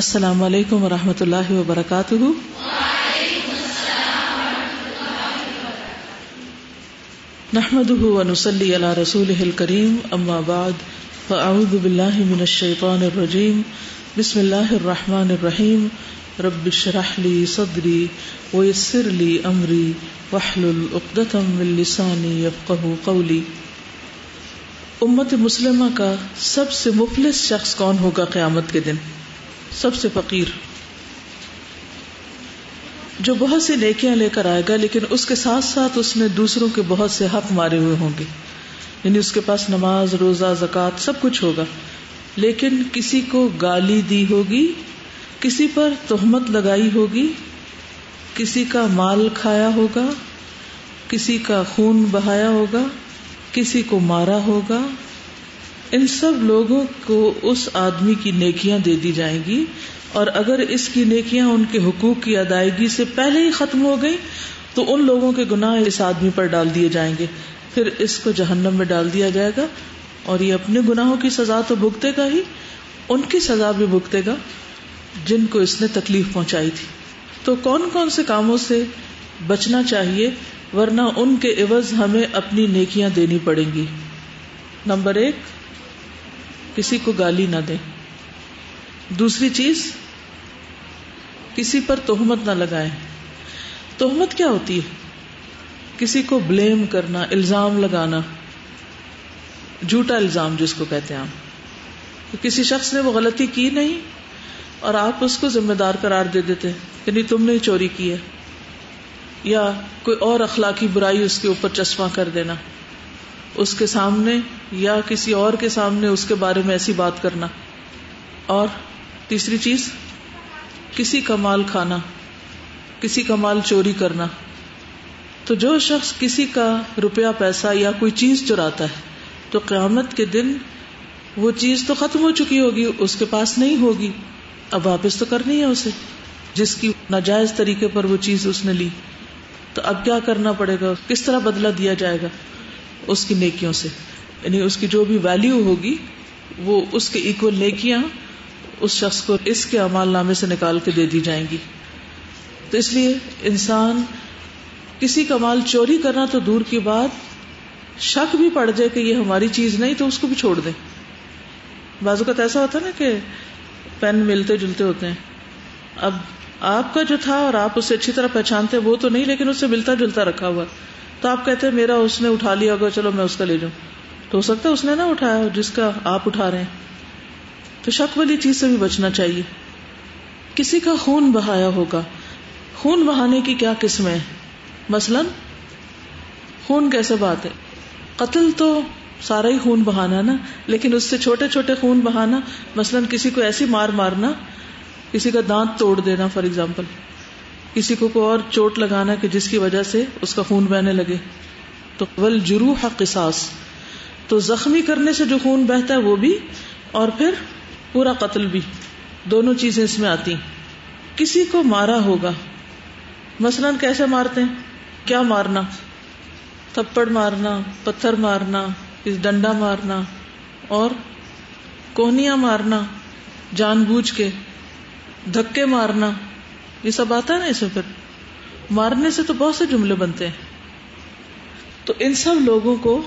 السلام علیکم و رحمۃ اللہ وبرکاتہ۔ نحمد ونسلی علی رسول کریم اما بعد، فاعوذ باللہ من الشیطان الرجیم، بسم اللہ الرحمن الرحیم۔ رب اشرح لی صدری ویسر لی امری واحلل عقدۃ من لسانی یفقهوا قولی۔ امت مسلمہ کا سب سے مفلس شخص کون ہوگا قیامت کے دن؟ سب سے فقیر۔ جو بہت سی نیکیاں لے کر آئے گا، لیکن اس کے ساتھ ساتھ اس نے دوسروں کے بہت سے حق مارے ہوئے ہوں گے۔ یعنی اس کے پاس نماز، روزہ زکات سب کچھ ہوگا۔ لیکن کسی کو گالی دی ہوگی، کسی پر تہمت لگائی ہوگی، کسی کا مال کھایا ہوگا، کسی کا خون بہایا ہوگا، کسی کو مارا ہوگا ان سب لوگوں کو اس آدمی کی نیکیاں دے دی جائیں گی اور اگر اس کی نیکیاں ان کے حقوق کی ادائیگی سے پہلے ہی ختم ہو گئی تو ان لوگوں کے گناہ اس آدمی پر ڈال دیے جائیں گے۔ پھر اس کو جہنم میں ڈال دیا جائے گا اور یہ اپنے گناہوں کی سزا تو بھگتے گا ہی، ان کی سزا بھی بھگتے گا جن کو اس نے تکلیف پہنچائی تھی۔ تو کون کون سے کاموں سے بچنا چاہیے، ورنہ ان کے عوض ہمیں اپنی نیکیاں دینی پڑیں گی۔ نمبر ایک کسی کو گالی نہ دے۔ دوسری چیز، کسی پر توہمت نہ لگائے۔ توہمت کیا ہوتی ہے؟ کسی کو بلیم کرنا، الزام لگانا۔ جھوٹا الزام جس کو کہتے ہیں آپ کسی شخص نے وہ غلطی کی نہیں اور آپ اس کو ذمہ دار قرار دے دیتے کہ نہیں، تم نے چوری کی ہے۔ یا کوئی اور اخلاقی برائی اس کے اوپر چشمہ کر دینا۔ اس کے سامنے یا کسی اور کے سامنے اس کے بارے میں ایسی بات کرنا۔ اور تیسری چیز، کسی کا مال کھانا، کسی کا مال چوری کرنا۔ تو جو شخص کسی کا روپیہ، پیسہ یا کوئی چیز چراتا ہے، تو قیامت کے دن وہ چیز تو ختم ہو چکی ہوگی، اس کے پاس نہیں ہوگی۔ اب واپس تو کرنی ہے اسے، جس کی ناجائز طریقے پر وہ چیز اس نے لی۔ تو اب کیا کرنا پڑے گا؟ کس طرح بدلہ دیا جائے گا؟ اس کی نیکیوں سے۔ یعنی اس کی جو بھی ویلو ہوگی، وہ اس کے اکول نیکیاں اس شخص کو اس کے امال نامے سے نکال کے دے دی جائیں گی۔ تو اس لیے انسان کسی کا مال چوری کرنا تو دور کی بات، شک بھی پڑ جائے کہ یہ ہماری چیز نہیں تو اس کو بھی چھوڑ دیں۔ بازو کا ایسا ہوتا ہے نا کہ پین ملتے جلتے ہوتے ہیں۔ اب آپ کا جو تھا اور آپ اسے اچھی طرح پہچانتے، وہ تو نہیں، لیکن اسے ملتا جلتا رکھا ہوا۔ تو آپ کہتے ہیں میرا اس نے اٹھا لیا ہوگا چلو میں اس کا لے جاؤں تو ہو سکتا ہے اس نے نہ اٹھایا، جس کا آپ اٹھا رہے ہیں۔ تو شک والی چیز سے بھی بچنا چاہیے۔ کسی کا خون بہایا ہوگا۔ خون بہانے کی کیا قسمیں مثلاً، خون کیسے بات ہے قتل تو سارا ہی خون بہانا نا، لیکن اس سے چھوٹے چھوٹے خون بہانا، مثلاً کسی کو ایسی مار مارنا، کسی کا دانت توڑ دینا فار ایگزامپل کسی کو کوئی اور چوٹ لگانا کہ جس کی وجہ سے اس کا خون بہنے لگے۔ تو ول جرو قصاص۔ تو زخمی کرنے سے جو خون بہتا ہے وہ بھی اور پھر پورا قتل بھی۔ دونوں چیزیں اس میں آتی کسی کو مارا ہوگا۔ مثلاً کیسے مارتے ہیں؟ کیا مارنا؟ تھپڑ مارنا، پتھر مارنا ڈنڈا مارنا اور کونیاں مارنا، جان بوجھ کے، دھکے مارنا۔ یہ سب آتا ہے نا اس میں پھر۔ مارنے سے تو بہت سے جملے بنتے ہیں۔ تو ان سب لوگوں کو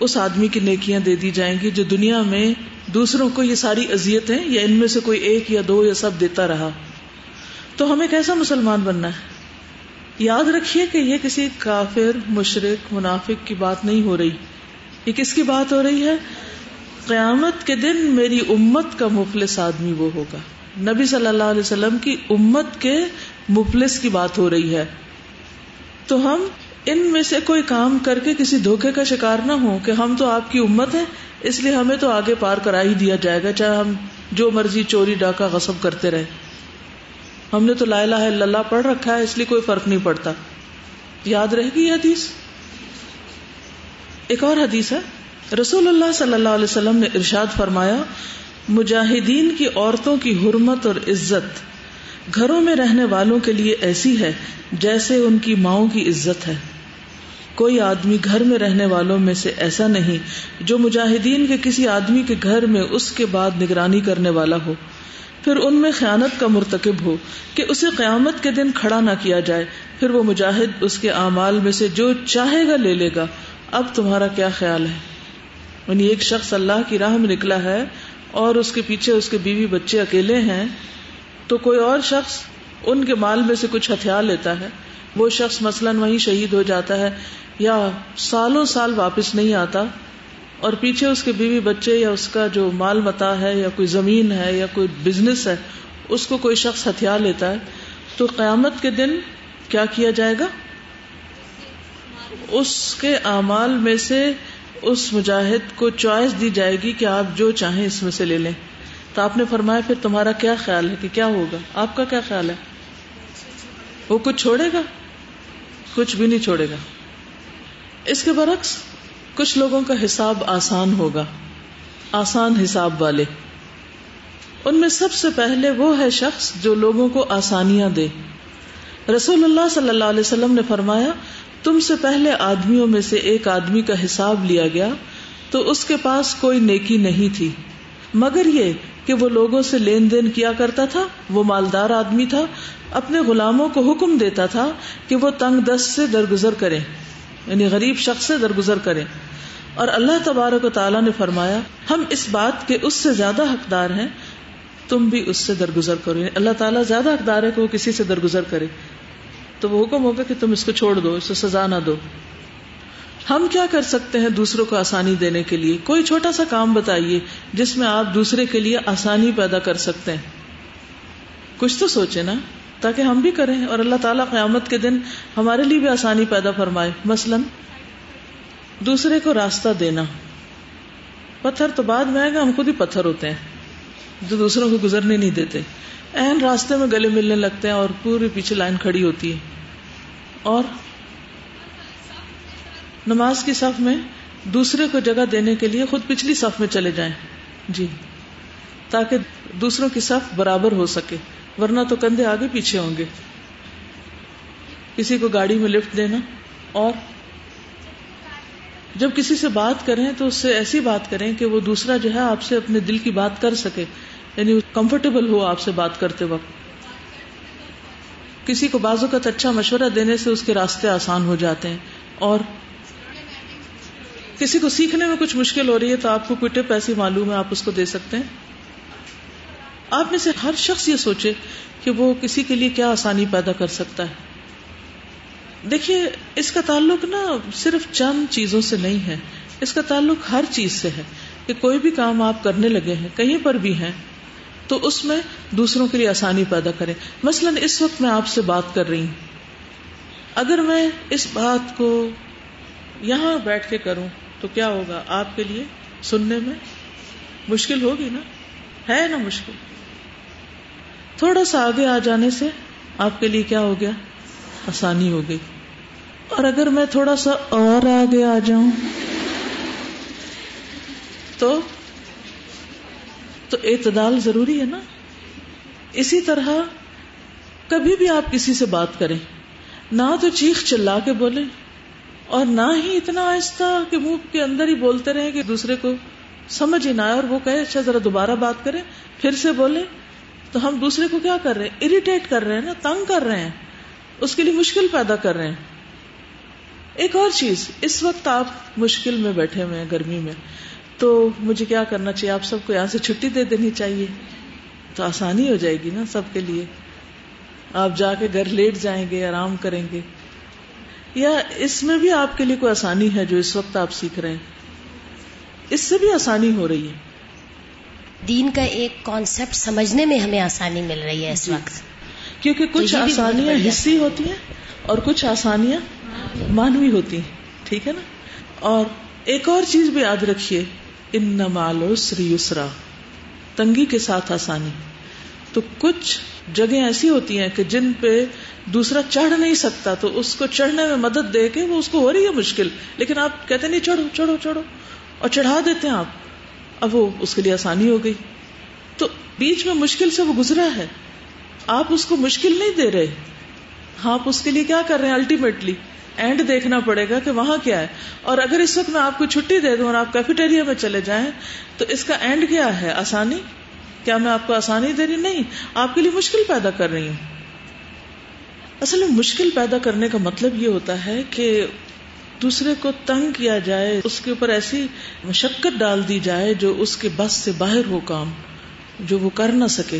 اس آدمی کی نیکیاں دے دی جائیں گی جو دنیا میں دوسروں کو یہ ساری اذیتیں یا ان میں سے کوئی ایک یا دو یا سب دیتا رہا۔ تو ہمیں کیسا مسلمان بننا ہے؟ یاد رکھیے کہ یہ کسی کافر مشرق منافق کی بات نہیں ہو رہی۔ یہ کس کی بات ہو رہی ہے؟ قیامت کے دن میری امت کا مفلس آدمی وہ ہوگا۔ نبی صلی اللہ علیہ وسلم کی امت کے مفلس کی بات ہو رہی ہے۔ تو ہم ان میں سے کوئی کام کر کے کسی دھوکے کا شکار نہ ہو کہ ہم تو آپ کی امت ہے اس لیے ہمیں تو آگے پار کرا ہی دیا جائے گا، چاہے ہم جو مرضی چوری، ڈاکہ، غصب کرتے رہے ہم نے تو لا الہ الا اللہ پڑھ رکھا ہے، اس لیے کوئی فرق نہیں پڑتا۔ یاد رہے گی یہ حدیث؟ ایک اور حدیث ہے۔ رسول اللہ صلی اللہ علیہ وسلم نے ارشاد فرمایا مجاہدین کی عورتوں کی حرمت اور عزت گھروں میں رہنے والوں کے لیے ایسی ہے جیسے ان کی ماؤں کی عزت ہے۔ کوئی آدمی گھر میں رہنے والوں میں سے ایسا نہیں جو مجاہدین کے کسی آدمی کے گھر میں اس کے بعد نگرانی کرنے والا ہو۔ پھر ان میں خیانت کا مرتکب ہو کہ اسے قیامت کے دن کھڑا نہ کیا جائے۔ پھر وہ مجاہد اس کے اعمال میں سے جو چاہے گا لے لے گا۔ اب تمہارا کیا خیال ہے؟ یعنی ایک شخص اللہ کی راہ میں نکلا ہے اور اس کے پیچھے اس کے بیوی بچے اکیلے ہیں، تو کوئی اور شخص ان کے مال میں سے کچھ ہتھیار لیتا ہے۔ وہ شخص مثلاً وہیں شہید ہو جاتا ہے یا سالوں سال واپس نہیں آتا اور پیچھے اس کے بیوی بچے یا اس کا جو مال متا ہے یا کوئی زمین ہے یا کوئی بزنس ہے، اس کو کوئی شخص ہتھیار لیتا ہے۔ تو قیامت کے دن کیا کیا جائے گا؟ اس کے اعمال میں سے اس مجاہد کو چوائس دی جائے گی کہ آپ جو چاہیں اس میں سے لے لیں۔ تو آپ نے فرمایا، پھر تمہارا کیا خیال ہے کہ کیا ہوگا؟ آپ کا کیا خیال ہے؟ وہ کچھ چھوڑے گا؟ کچھ بھی نہیں چھوڑے گا۔ اس کے برعکس، کچھ لوگوں کا حساب آسان ہوگا، آسان حساب والے۔ ان میں سب سے پہلے وہ ہے شخص جو لوگوں کو آسانیاں دے۔ رسول اللہ صلی اللہ علیہ وسلم نے فرمایا تم سے پہلے آدمیوں میں سے ایک آدمی کا حساب لیا گیا تو اس کے پاس کوئی نیکی نہیں تھی۔ مگر یہ کہ وہ لوگوں سے لین دین کیا کرتا تھا، وہ مالدار آدمی تھا، اپنے غلاموں کو حکم دیتا تھا کہ وہ تنگ دست سے درگزر کرے یعنی غریب شخص سے درگزر کرے اور اللہ تبارک و تعالیٰ نے فرمایا، ہم اس بات کے اس سے زیادہ حقدار ہیں، تم بھی اس سے درگزر کرو۔ یعنی اللہ تعالیٰ زیادہ حقدار ہے کہ وہ کسی سے درگزر کرے۔ تو وہ حکم ہوگا کہ تم اس کو چھوڑ دو اسے سزا نہ دو۔ ہم کیا کر سکتے ہیں دوسروں کو آسانی دینے کے لیے؟ کوئی چھوٹا سا کام بتائیے جس میں آپ دوسرے کے لیے آسانی پیدا کر سکتے ہیں۔ کچھ تو سوچے نا، تاکہ ہم بھی کریں اور اللہ تعالیٰ قیامت کے دن ہمارے لیے بھی آسانی پیدا فرمائے۔ مثلا، دوسرے کو راستہ دینا۔ پتھر تو بعد میں آئے گا، ہم خود ہی پتھر ہوتے ہیں۔ جو دوسروں کو گزرنے نہیں دیتے۔ این راستے میں گلے ملنے لگتے ہیں اور پوری پیچھے لائن کھڑی ہوتی ہے۔ اور نماز کی صف میں دوسرے کو جگہ دینے کے لیے خود پچھلی صف میں چلے جائیں۔ جی۔ تاکہ دوسروں کی صف برابر ہو سکے، ورنہ تو کندھے آگے پیچھے ہوں گے۔ کسی کو گاڑی میں لفٹ دینا اور جب کسی سے بات کریں تو اس سے ایسی بات کریں کہ وہ دوسرا جو ہے آپ سے اپنے دل کی بات کر سکے۔ یعنی کمفرٹیبل ہو آپ سے بات کرتے وقت۔ کسی کو بازو کا اچھا مشورہ دینے سے اس کے راستے آسان ہو جاتے ہیں۔ اور کسی کو سیکھنے میں کچھ مشکل ہو رہی ہے تو آپ کو کوئی ٹپ ایسی معلوم ہے آپ اس کو دے سکتے ہیں؟ آپ میں سے ہر شخص یہ سوچے کہ وہ کسی کے لیے کیا آسانی پیدا کر سکتا ہے۔ دیکھیے، اس کا تعلق نا صرف چند چیزوں سے نہیں ہے۔ اس کا تعلق ہر چیز سے ہے کہ کوئی بھی کام آپ کرنے لگے ہیں، کہیں پر بھی ہیں تو اس میں دوسروں کے لیے آسانی پیدا کریں۔ مثلاً اس وقت میں آپ سے بات کر رہی ہوں۔ اگر میں اس بات کو یہاں بیٹھ کے کروں تو کیا ہوگا آپ کے لیے سننے میں؟ مشکل ہوگی نا؟ ہے نا مشکل؟ تھوڑا سا آگے آ جانے سے آپ کے لیے کیا ہو گیا؟ آسانی ہو گئی۔ اور اگر میں تھوڑا سا اور آگے آ جاؤں تو تو اعتدال ضروری ہے نا؟ اسی طرح کبھی بھی آپ کسی سے بات کریں، نہ تو چیخ چلا کے بولیں اور نہ ہی اتنا آہستہ کہ منہ کے اندر ہی بولتے رہے کہ دوسرے کو سمجھ ہی نہ آئے اور وہ کہے اچھا ذرا دوبارہ بات کریں، پھر سے بولے تو ہم دوسرے کو کیا کر رہے ہیں؟ اریٹیٹ کر رہے ہیں نا؟ تنگ کر رہے ہیں۔ اس کے لیے مشکل پیدا کر رہے ہیں۔ ایک اور چیز، اس وقت آپ مشکل میں بیٹھے ہوئے ہیں، گرمی میں۔ تو مجھے کیا کرنا چاہیے؟ آپ سب کو یہاں سے چھٹی دے دینی چاہیے۔ تو آسانی ہو جائے گی نا سب کے لیے۔ آپ جا کے گھر لیٹ جائیں گے آرام کریں گے۔ یا اس میں بھی آپ کے لیے کوئی آسانی ہے جو اس وقت آپ سیکھ رہے ہیں؟ اس سے بھی آسانی ہو رہی ہے۔ دین کا ایک کانسیپٹ سمجھنے میں ہمیں آسانی مل رہی ہے اس جی۔ وقت۔ کیونکہ کچھ آسانیاں حصی ہوتی ہیں اور کچھ آسانیاں مانوی ہوتی ہیں۔ ٹھیک ہے نا؟ اور ایک اور چیز بھی یاد رکھیے۔ ان نمالو یسرا، تنگی کے ساتھ آسانی۔ تو کچھ جگہ ایسی ہوتی ہیں کہ جن پہ دوسرا چڑھ نہیں سکتا، تو اس کو چڑھنے میں مدد دے کے وہ اس کو ہو رہی ہے مشکل۔ لیکن آپ کہتے نہیں، چڑھو چڑھو چڑھو۔ اور چڑھا دیتے ہیں آپ۔ اب وہ اس کے لیے آسانی ہو گئی۔ تو بیچ میں مشکل سے وہ گزرا ہے۔ آپ اس کو مشکل نہیں دے رہے۔ ہاں آپ اس کے لیے کیا کر رہے ہیں؟ الٹیمیٹلی اینڈ دیکھنا پڑے گا کہ وہاں کیا ہے۔ اور اگر اس وقت میں آپ کو چھٹی دے دوں اور آپ کیفیٹیریا میں چلے جائیں، تو اس کا اینڈ کیا ہے؟ آسانی؟ کیا میں آپ کو آسانی دے رہی نہیں، آپ کے لیے مشکل پیدا کر رہی ہوں۔ اصل میں مشکل پیدا کرنے کا مطلب یہ ہوتا ہے کہ دوسرے کو تنگ کیا جائے، اس کے اوپر ایسی مشقت ڈال دی جائے جو اس کے بس سے باہر ہو کام، جو وہ کر نہ سکے۔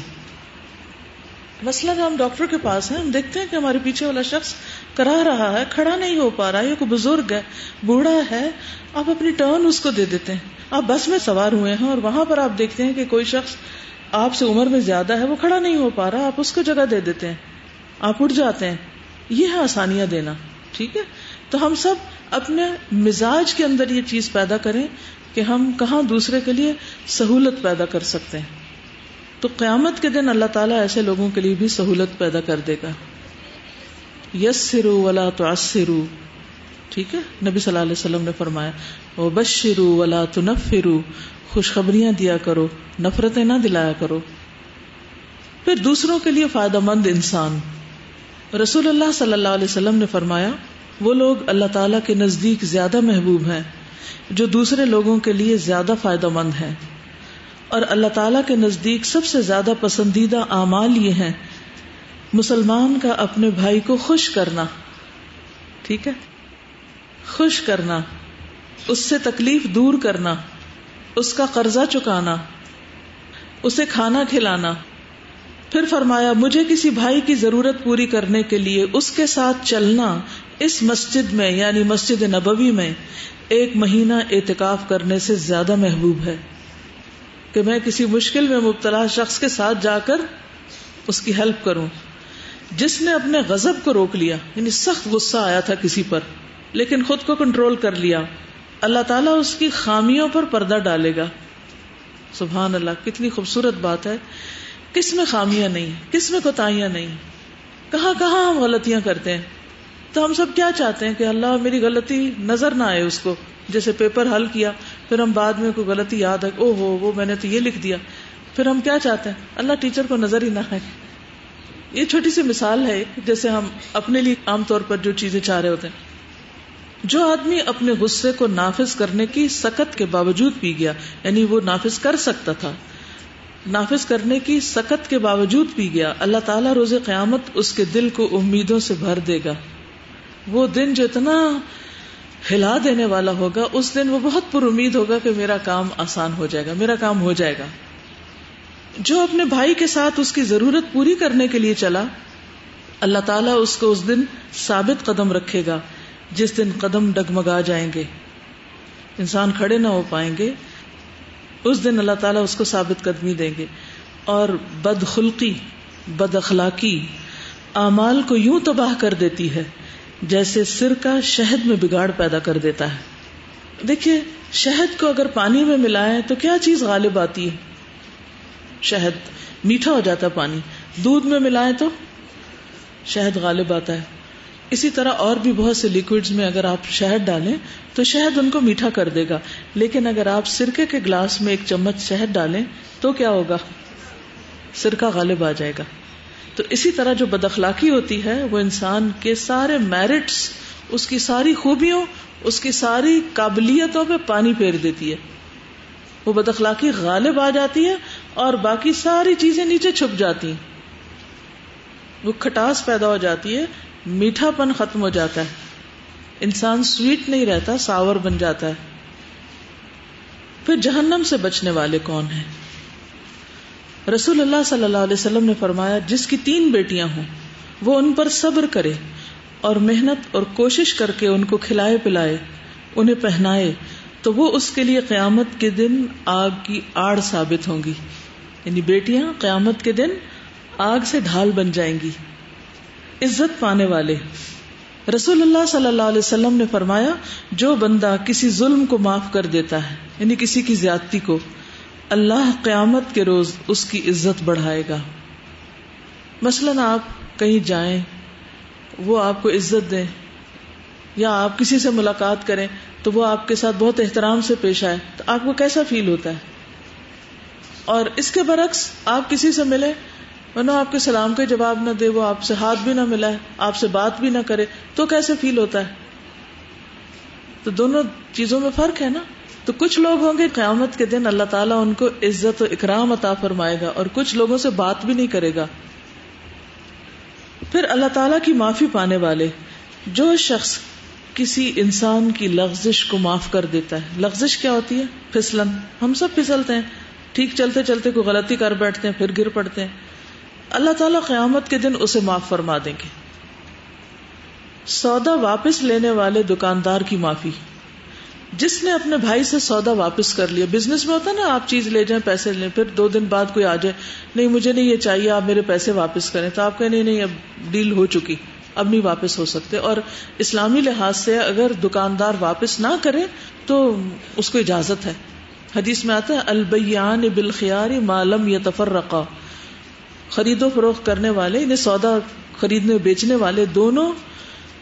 مسئلہ ہم ڈاکٹر کے پاس ہیں، ہم دیکھتے ہیں کہ ہمارے پیچھے والا شخص کرا رہا ہے، کھڑا نہیں ہو پا رہا ہے کوئی بزرگ ہے، بوڑھا ہے، آپ اپنی ٹرن اس کو دے دیتے ہیں۔ آپ بس میں سوار ہوئے ہیں اور وہاں پر آپ دیکھتے ہیں کہ کوئی شخص آپ سے عمر میں زیادہ ہے، وہ کھڑا نہیں ہو پا رہا، آپ اس کو جگہ دے دیتے ہیں۔ آپ اٹھ جاتے ہیں۔ یہ ہے آسانیاں دینا، ٹھیک ہے؟ تو ہم سب اپنے مزاج کے اندر یہ چیز پیدا کریں کہ ہم کہاں دوسرے کے لیے سہولت پیدا کر سکتے ہیں۔ تو قیامت کے دن اللہ تعالیٰ ایسے لوگوں کے لیے بھی سہولت پیدا کر دے گا۔ یس سرو ولا تو ٹھیک ہے؟ نبی صلی اللہ علیہ وسلم نے فرمایا وہ بش شرو ولا تو خوشخبریاں دیا کرو، نفرتیں نہ دلایا کرو۔ پھر دوسروں کے لیے فائدہ مند انسان۔ رسول اللہ صلی اللہ علیہ وسلم نے فرمایا، وہ لوگ اللہ تعالی کے نزدیک زیادہ محبوب ہیں، جو دوسرے لوگوں کے لیے زیادہ فائدہ مند ہیں۔ اور اللہ تعالی کے نزدیک سب سے زیادہ پسندیدہ اعمال یہ ہیں، مسلمان کا اپنے بھائی کو خوش کرنا۔ ٹھیک ہے؟ خوش کرنا، اس سے تکلیف دور کرنا، اس کا قرضہ چکانا، اسے کھانا کھلانا۔ پھر فرمایا، مجھے کسی بھائی کی ضرورت پوری کرنے کے لیے اس کے ساتھ چلنا اس مسجد میں یعنی مسجد نبوی میں، ایک مہینہ اعتکاف کرنے سے زیادہ محبوب ہے۔ کہ میں کسی مشکل میں مبتلا شخص کے ساتھ جا کر اس کی ہیلپ کروں۔ جس نے اپنے غزب کو روک لیا یعنی سخت غصہ آیا تھا کسی پر، لیکن خود کو کنٹرول کر لیا۔ اللہ تعالیٰ اس کی خامیوں پر پردہ ڈالے گا۔ سبحان اللہ، کتنی خوبصورت بات ہے۔ کس میں خامیاں نہیں، کس میں کوتاہیاں نہیں؟ کہاں کہاں ہم غلطیاں کرتے ہیں؟ تو ہم سب کیا چاہتے ہیں کہ اللہ میری غلطی نظر نہ آئے اس کو؟ جیسے پیپر حل کیا، پھر ہم بعد میں کوئی غلطی یاد ہے او ہو وہ میں نے تو یہ لکھ دیا۔ پھر ہم کیا چاہتے ہیں؟ اللہ ٹیچر کو نظر ہی نہ آئے۔ یہ چھوٹی سی مثال ہے، جیسے ہم اپنے لیے عام طور پر جو چیزیں چاہ رہے ہوتے ہیں۔ جو آدمی اپنے غصے کو نافذ کرنے کی سکت کے باوجود پی گیا یعنی وہ نافذ کر سکتا تھا۔ نافذ کرنے کی سکت کے باوجود پی گیا، اللہ تعالیٰ روز قیامت اس کے دل کو امیدوں سے بھر دے گا۔ وہ دن جو اتنا ہلا دینے والا ہوگا، اس دن وہ بہت پر امید ہوگا کہ میرا کام آسان ہو جائے گا، میرا کام ہو جائے گا۔ جو اپنے بھائی کے ساتھ اس کی ضرورت پوری کرنے کے لیے چلا، اللہ تعالیٰ اس کو اس دن ثابت قدم رکھے گا، جس دن قدم ڈگمگا جائیں گے۔ انسان کھڑے نہ ہو پائیں گے، اس دن اللہ تعالیٰ اس کو ثابت قدمی دیں گے۔ اور بد خلقی بد اخلاقی اعمال کو یوں تباہ کر دیتی ہے جیسے سر کا شہد میں بگاڑ پیدا کر دیتا ہے۔ دیکھیے، شہد کو اگر پانی میں ملائے تو کیا چیز غالب آتی ہے؟ شہد میٹھا ہو جاتا ہے پانی۔ دودھ میں ملائے تو شہد غالب آتا ہے۔ اسی طرح اور بھی بہت سے لکوڈ میں اگر آپ شہد ڈالیں تو شہد ان کو میٹھا کر دے گا۔ لیکن اگر آپ سرکے کے گلاس میں ایک چمچ شہد ڈالیں تو کیا ہوگا؟ سرکہ غالب آ جائے گا۔ تو اسی طرح جو بد اخلاقی ہوتی ہے، وہ انسان کے سارے میرٹس اس کی ساری خوبیوں، اس کی ساری قابلیتوں پہ پانی پھیر دیتی ہے۔ وہ بد اخلاقی غالب آ جاتی ہے اور باقی ساری چیزیں نیچے چھپ جاتی ہیں۔ وہ کھٹاس پیدا ہو جاتی ہے، میٹھا پن ختم ہو جاتا ہے۔ انسان سویٹ نہیں رہتا ساور بن جاتا ہے۔ پھر جہنم سے بچنے والے کون ہیں؟ رسول اللہ صلی اللہ علیہ وسلم نے فرمایا، جس کی تین بیٹیاں ہوں، وہ ان پر صبر کرے اور محنت اور کوشش کر کے ان کو کھلائے پلائے، انہیں پہنائے، تو وہ اس کے لیے قیامت کے دن آگ کی آڑ ثابت ہوں گی۔ یعنی بیٹیاں، قیامت کے دن آگ سے ڈھال بن جائیں گی۔ عزت پانے والے۔ رسول اللہ صلی اللہ علیہ وسلم نے فرمایا، جو بندہ کسی ظلم کو معاف کر دیتا ہے یعنی کسی کی زیادتی کو اللہ قیامت کے روز اس کی عزت بڑھائے گا۔ مثلاً آپ کہیں جائیں، وہ آپ کو عزت دیں، یا آپ کسی سے ملاقات کریں تو وہ آپ کے ساتھ بہت احترام سے پیش آئے، تو آپ کو کیسا فیل ہوتا ہے؟ اور اس کے برعکس آپ کسی سے ملے ورنہ آپ کے سلام کا جواب نہ دے، وہ آپ سے ہاتھ بھی نہ ملائے، آپ سے بات بھی نہ کرے، تو کیسے فیل ہوتا ہے؟ تو دونوں چیزوں میں فرق ہے نا؟ تو کچھ لوگ ہوں گے قیامت کے دن اللہ تعالیٰ ان کو عزت و اکرام عطا فرمائے گا اور کچھ لوگوں سے بات بھی نہیں کرے گا۔ پھر اللہ تعالیٰ کی معافی پانے والے، جو شخص کسی انسان کی لغزش کو معاف کر دیتا ہے، لغزش کیا ہوتی ہے؟ پھسلن۔ ہم سب پھسلتے ہیں۔ ٹھیک چلتے چلتے کوئی غلطی کر بیٹھتے ہیں، پھر گر پڑتے ہیں۔ اللہ تعالیٰ قیامت کے دن اسے معاف فرما دیں گے۔ سودا واپس لینے والے دکاندار کی معافی۔ جس نے اپنے بھائی سے سودا واپس کر لیا بزنس میں ہوتا نا، آپ چیز لے جائیں، پیسے لیں، پھر دو دن بعد کوئی آ جائے، نہیں، مجھے نہیں یہ چاہیے، آپ میرے پیسے واپس کریں۔ تو آپ کہ نہیں نہیں، اب ڈیل ہو چکی، اب نہیں واپس ہو سکتے۔ اور اسلامی لحاظ سے اگر دکاندار واپس نہ کرے تو اس کو اجازت ہے۔ حدیث میں آتا ہے البیان بالخیار معلوم یا تفر رقا خرید و فروخت کرنے والے انہیں سودا خریدنے، بیچنے والے دونوں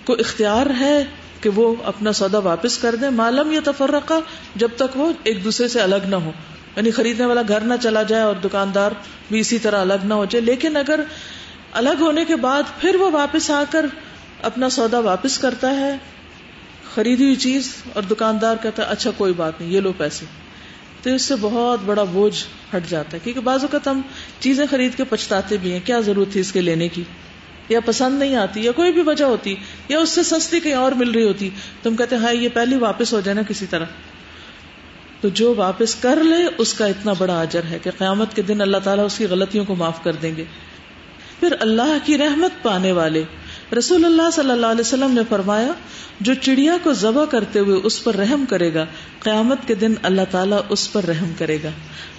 کو اختیار ہے کہ وہ اپنا سودا واپس کر دیں معلوم یا تفرقہ جب تک وہ ایک دوسرے سے الگ نہ ہو۔ یعنی خریدنے والا گھر نہ چلا جائے اور دکاندار بھی اسی طرح الگ نہ ہو جائے۔ لیکن اگر الگ ہونے کے بعد پھر وہ واپس آ کر اپنا سودا واپس کرتا ہے، خریدی ہوئی چیز اور دکاندار کہتا ہے اچھا کوئی بات نہیں، یہ لو پیسے۔ تو اس سے بہت بڑا بوجھ ہٹ جاتا ہے۔ کیونکہ بعض اوقات ہم چیزیں خرید کے پچھتاتے بھی ہیں، کیا ضرورت تھی اس کے لینے کی؟ یا پسند نہیں آتی یا کوئی بھی وجہ ہوتی یا اس سے سستی کہیں اور مل رہی ہوتی، تم کہتے ہاں یہ پہلی واپس ہو جائے نا کسی طرح۔ تو جو واپس کر لے، اس کا اتنا بڑا اجر ہے کہ قیامت کے دن اللہ تعالیٰ اس کی غلطیوں کو معاف کر دیں گے۔ پھر اللہ کی رحمت پانے والے، رسول اللہ صلی اللہ علیہ وسلم نے فرمایا، جو چڑیا کو ذبح کرتے ہوئے اس پر رحم کرے گا، قیامت کے دن اللہ تعالیٰ اس پر رحم کرے گا۔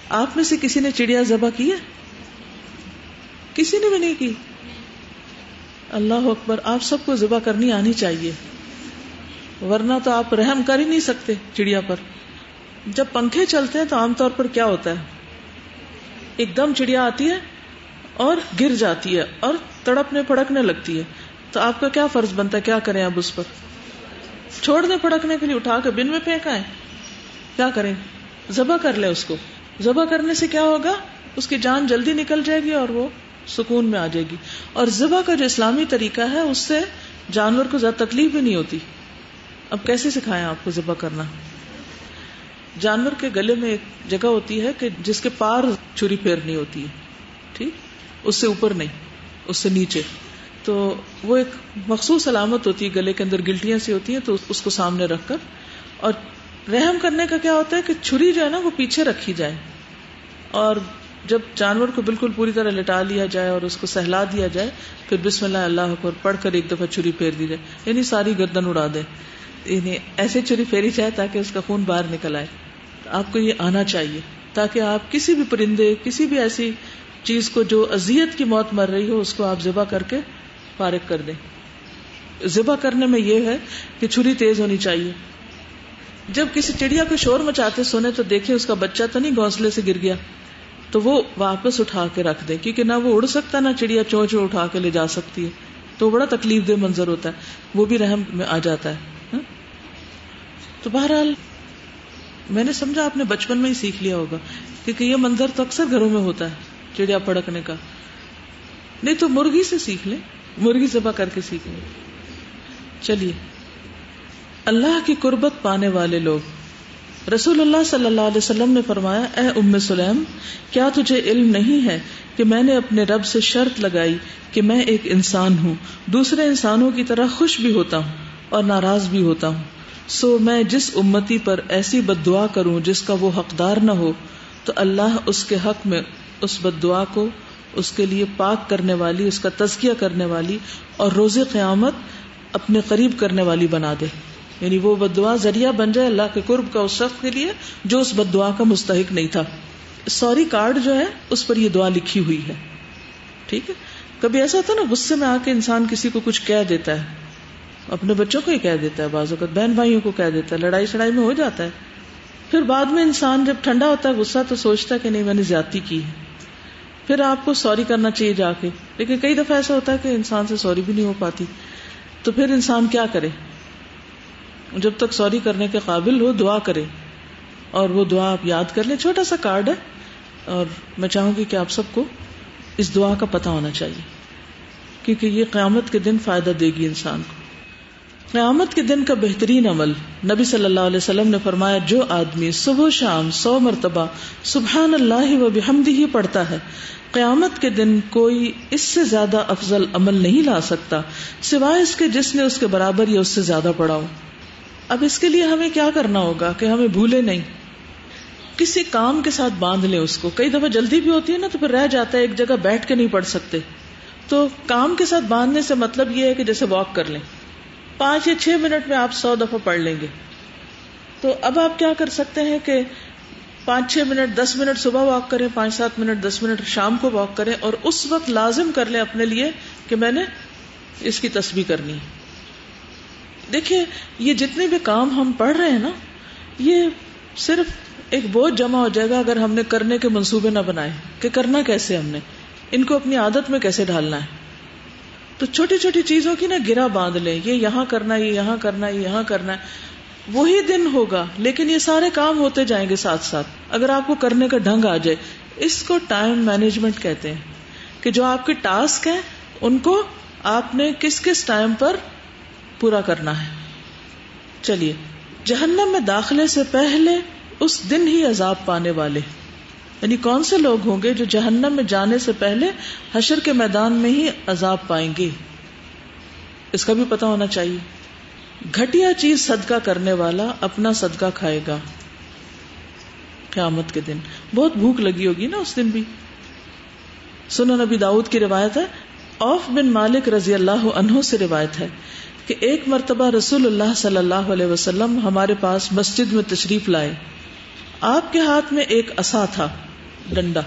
آپ میں سے کسی نے چڑیا ذبح کی ہے؟ کسی نے بھی نہیں کی؟ اللہ اکبر، آپ سب کو ذبح کرنی آنی چاہیے۔ ورنہ تو آپ رحم کر ہی نہیں سکتے چڑیا پر۔ جب پنکھے چلتے ہیں تو عام طور پر کیا ہوتا ہے؟ ایک دم چڑیا آتی ہے اور گر جاتی ہے اور تڑپنے پڑکنے لگتی ہے۔ تو آپ کا کیا فرض بنتا ہے؟ کیا کریں اب اس پر؟ چھوڑ دیں پڑکنے کے لیے اٹھا کے بن میں پھینکا ہے کیا کریں؟ ذبح کر لیں اس کو۔ ذبح کرنے سے کیا ہوگا؟ اس کی جان جلدی نکل جائے گی اور وہ سکون میں آ جائے گی۔ اور ذبح کا جو اسلامی طریقہ ہے، اس سے جانور کو زیادہ تکلیف بھی نہیں ہوتی۔ اب کیسے سکھائیں آپ کو ذبح کرنا؟ جانور کے گلے میں ایک جگہ ہوتی ہے کہ جس کے پار چھری پھیرنی ہوتی ہے، ٹھیک؟ اس سے اوپر نہیں، اس سے نیچے۔ تو وہ ایک مخصوص علامت ہوتی ہے، گلے کے اندر گلٹیاں سی ہوتی ہیں تو اس کو سامنے رکھ کر۔ اور رحم کرنے کا کیا ہوتا ہے کہ چھری جو ہے نا، وہ پیچھے رکھی جائے۔ اور جب جانور کو بالکل پوری طرح لٹا لیا جائے اور اس کو سہلا دیا جائے، پھر بسم اللہ اللہ کو پڑھ کر ایک دفعہ چھری پھیر دی جائے۔ یعنی ساری گردن اڑا دے۔ یعنی ایسے چھری پھیری جائے تاکہ اس کا خون باہر نکل آئے۔ آپ کو یہ آنا چاہیے۔ تاکہ آپ کسی بھی پرندے، کسی بھی ایسی چیز کو جو ازیت کی موت مر رہی ہو، اس کو آپ ذبح کر کے فارغ کر دیں۔ ذبح کرنے میں یہ ہے کہ چھری تیز ہونی چاہیے۔ جب کسی چڑیا کو شور مچاتے سونے تو دیکھے اس کا بچہ تو نہیں گھونسلے سے گر گیا۔ تو وہ واپس اٹھا کے رکھ دے کیونکہ نہ وہ اڑ سکتا، نہ چڑیا چونچ اٹھا کے لے جا سکتی ہے۔ تو بڑا تکلیف دہ منظر ہوتا ہے۔ وہ بھی رحم میں آ جاتا ہے۔ ہاں؟ تو بہرحال، میں نے سمجھا آپ نے بچپن میں ہی سیکھ لیا ہوگا، کیونکہ یہ منظر تو اکثر گھروں میں ہوتا ہے، چڑیا پڑکنے کا۔ نہیں تو مرغی سے سیکھ لیں، مرغی ذبح کر کے سیکھ لیں۔ چلیے، اللہ کی قربت پانے والے لوگ رسول اللہ صلی اللہ علیہ وسلم نے فرمایا، اے ام سلیم، کیا تجھے علم نہیں ہے کہ میں نے اپنے رب سے شرط لگائی کہ میں ایک انسان ہوں، دوسرے انسانوں کی طرح خوش بھی ہوتا ہوں اور ناراض بھی ہوتا ہوں؟ سو میں جس امتی پر ایسی بد دعا کروں جس کا وہ حقدار نہ ہو، تو اللہ اس کے حق میں اس بد دعا کو، اس کے لیے پاک کرنے والی، اس کا تزکیہ کرنے والی اور روز قیامت اپنے قریب کرنے والی بنا دے۔ یعنی وہ بد دعا ذریعہ بن جائے اللہ کے قرب کا اس شخص کے لیے جو اس بد دعا کا مستحق نہیں تھا۔ سوری کارڈ جو ہے، اس پر یہ دعا لکھی ہوئی ہے۔ ٹھیک ہے؟ کبھی ایسا ہوتا نا، غصے میں آ کے انسان کسی کو کچھ کہہ دیتا ہے۔ اپنے بچوں کو ہی کہہ دیتا ہے بعض اوقات، بہن بھائیوں کو کہہ دیتا ہے۔ لڑائی شڑائی میں ہو جاتا ہے۔ پھر بعد میں انسان جب ٹھنڈا ہوتا ہے، غصہ تو سوچتا ہے کہ نہیں، میں نے زیادتی کی ہے۔ پھر آپ کو سوری کرنا چاہیے جا کے۔ لیکن کئی دفعہ ایسا ہوتا ہے کہ انسان سے سوری بھی نہیں ہو پاتی۔ تو پھر انسان کیا کرے؟ جب تک سوری کرنے کے قابل ہو، دعا کرے اور وہ دعا آپ یاد کر لیں۔ چھوٹا سا کارڈ ہے۔ اور میں چاہوں گی کہ آپ سب کو اس دعا کا پتا ہونا چاہیے۔ کیونکہ یہ قیامت کے دن فائدہ دے گی انسان کو۔ قیامت کے دن کا بہترین عمل نبی صلی اللہ علیہ وسلم نے فرمایا، جو آدمی صبح و شام سو مرتبہ سبحان اللہ و بحمدی ہی پڑھتا ہے، قیامت کے دن کوئی اس سے زیادہ افضل عمل نہیں لا سکتا، سوائے اس کے جس نے اس کے برابر یا اس سے زیادہ پڑھا ہو۔ اب اس کے لیے ہمیں کیا کرنا ہوگا کہ ہمیں بھولے نہیں؟ کسی کام کے ساتھ باندھ لیں اس کو۔ کئی دفعہ جلدی بھی ہوتی ہے نا تو پھر رہ جاتا ہے ایک جگہ بیٹھ کے نہیں پڑھ سکتے۔ تو کام کے ساتھ باندھنے سے مطلب یہ ہے کہ جیسے واک کر لیں۔ پانچ یا چھ منٹ میں آپ سو دفعہ پڑھ لیں گے۔ تو اب آپ کیا کر سکتے ہیں کہ پانچ چھ منٹ، دس منٹ صبح واک کریں، پانچ سات منٹ، دس منٹ شام کو واک کریں اور اس وقت لازم کر لیں اپنے لیے کہ میں نے اس کی تصویر کرنی ہے۔ دیکھیے، یہ جتنے بھی کام ہم پڑھ رہے ہیں نا، یہ صرف ایک بوجھ جمع ہو جائے گا اگر ہم نے کرنے کے منصوبے نہ بنائے کہ کرنا کیسے ہم نے، ان کو اپنی عادت میں کیسے ڈھالنا ہے؟ تو چھوٹی چھوٹی چیزوں کی نا گرا باندھ لیں، یہ یہاں کرنا یہ یہاں کرنا یہ یہاں کرنا ہے، وہی دن ہوگا، لیکن یہ سارے کام ہوتے جائیں گے ساتھ ساتھ۔ اگر آپ کو کرنے کا ڈھنگ آ جائے، اس کو ٹائم مینجمنٹ کہتے ہیں کہ جو آپ کے ٹاسک ہیں، ان کو آپ نے کس کس ٹائم پر پورا کرنا ہے۔ چلیے، جہنم میں داخلے سے پہلے اس دن ہی عذاب پانے والے۔ یعنی کون سے لوگ ہوں گے جو جہنم میں جانے سے پہلے حشر کے میدان میں ہی عذاب پائیں گے؟ اس کا بھی پتا ہونا چاہیے۔ گھٹیا چیز صدقہ کرنے والا اپنا صدقہ کھائے گا۔ قیامت کے دن۔ بہت بھوک لگی ہوگی نا اس دن بھی۔ سنو نبی داؤد کی روایت ہے، اوف بن مالک رضی اللہ عنہ سے روایت ہے۔ کہ ایک مرتبہ رسول اللہ صلی اللہ علیہ وسلم ہمارے پاس مسجد میں تشریف لائے۔ آپ کے ہاتھ میں ایک اصا تھا، ڈنڈا۔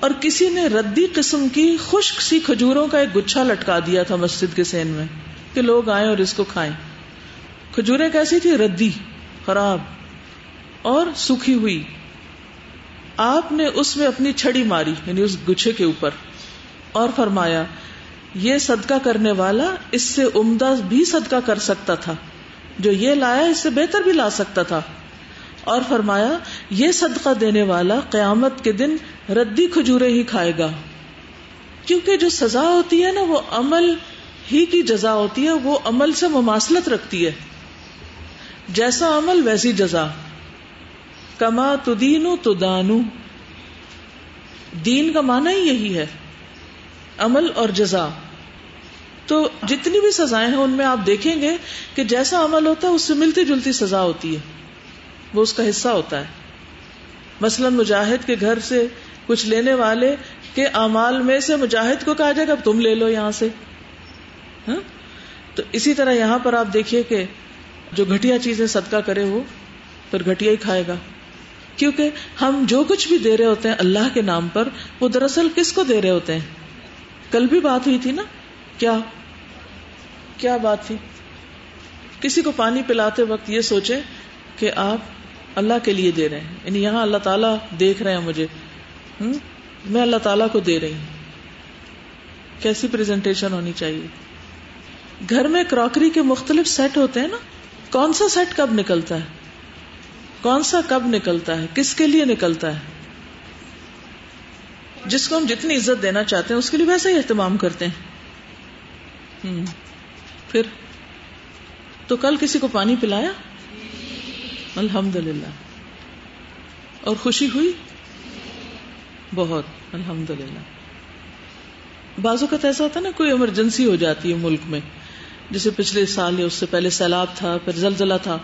اور کسی نے ردی قسم کی خشک سی کھجوروں کا ایک گچھا لٹکا دیا تھا مسجد کے سین میں کہ لوگ آئیں اور اس کو کھائیں۔ کھجورے کیسی تھی ردی، خراب اور سوکھی ہوئی۔ آپ نے اس میں اپنی چھڑی ماری یعنی اس گچھے کے اوپر، اور فرمایا یہ صدقہ کرنے والا اس سے عمدہ بھی صدقہ کر سکتا تھا۔ جو یہ لایا اس سے بہتر بھی لا سکتا تھا۔ اور فرمایا، یہ صدقہ دینے والا قیامت کے دن ردی کھجورے ہی کھائے گا۔ کیونکہ جو سزا ہوتی ہے نا، وہ عمل ہی کی جزا ہوتی ہے، وہ عمل سے مماثلت رکھتی ہے۔ جیسا عمل، ویسی جزا۔ کما تو دینو تو دانو دین کا معنی ہی یہی ہے۔ عمل اور جزا۔ تو جتنی بھی سزائیں ہیں، ان میں آپ دیکھیں گے کہ جیسا عمل ہوتا ہے، اس سے ملتی جلتی سزا ہوتی ہے۔ وہ اس کا حصہ ہوتا ہے۔ مثلا مجاہد کے گھر سے کچھ لینے والے کے امال میں سے مجاہد کو کہا جائے گا تم لے لو یہاں سے۔ ہاں؟ تو اسی طرح یہاں پر آپ دیکھیے کہ جو گھٹیا چیزیں صدقہ کرے، وہ پھر گھٹیا ہی کھائے گا۔ کیونکہ ہم جو کچھ بھی دے رہے ہوتے ہیں اللہ کے نام پر، وہ دراصل کس کو دے رہے ہوتے ہیں؟ کل بھی بات ہوئی تھی نا؟ کیا؟ کیا بات تھی؟ کسی کو پانی پلاتے وقت یہ سوچے کہ آپ اللہ کے لیے دے رہے ہیں۔ یعنی یہاں اللہ تعالیٰ دیکھ رہے ہیں مجھے۔ ہوں میں اللہ تعالیٰ کو دے رہی ہوں۔ کیسی پریزنٹیشن ہونی چاہیے؟ گھر میں کراکری کے مختلف سیٹ ہوتے ہیں نا؟ کون سا سیٹ کب نکلتا ہے؟ کون سا کب نکلتا ہے؟ کس کے لیے نکلتا ہے؟ جس کو ہم جتنی عزت دینا چاہتے ہیں، اس کے لیے ویسا ہی اہتمام کرتے ہیں۔ پھر، تو کل کسی کو پانی پلایا؟ الحمد للہ اور خوشی ہوئی؟ بہت الحمد للہ بازو کا ایسا ہوتا ہے نا، کوئی ایمرجنسی ہو جاتی ہے ملک میں۔ جیسے پچھلے سال یا اس سے پہلے سیلاب تھا، پھر زلزلہ تھا۔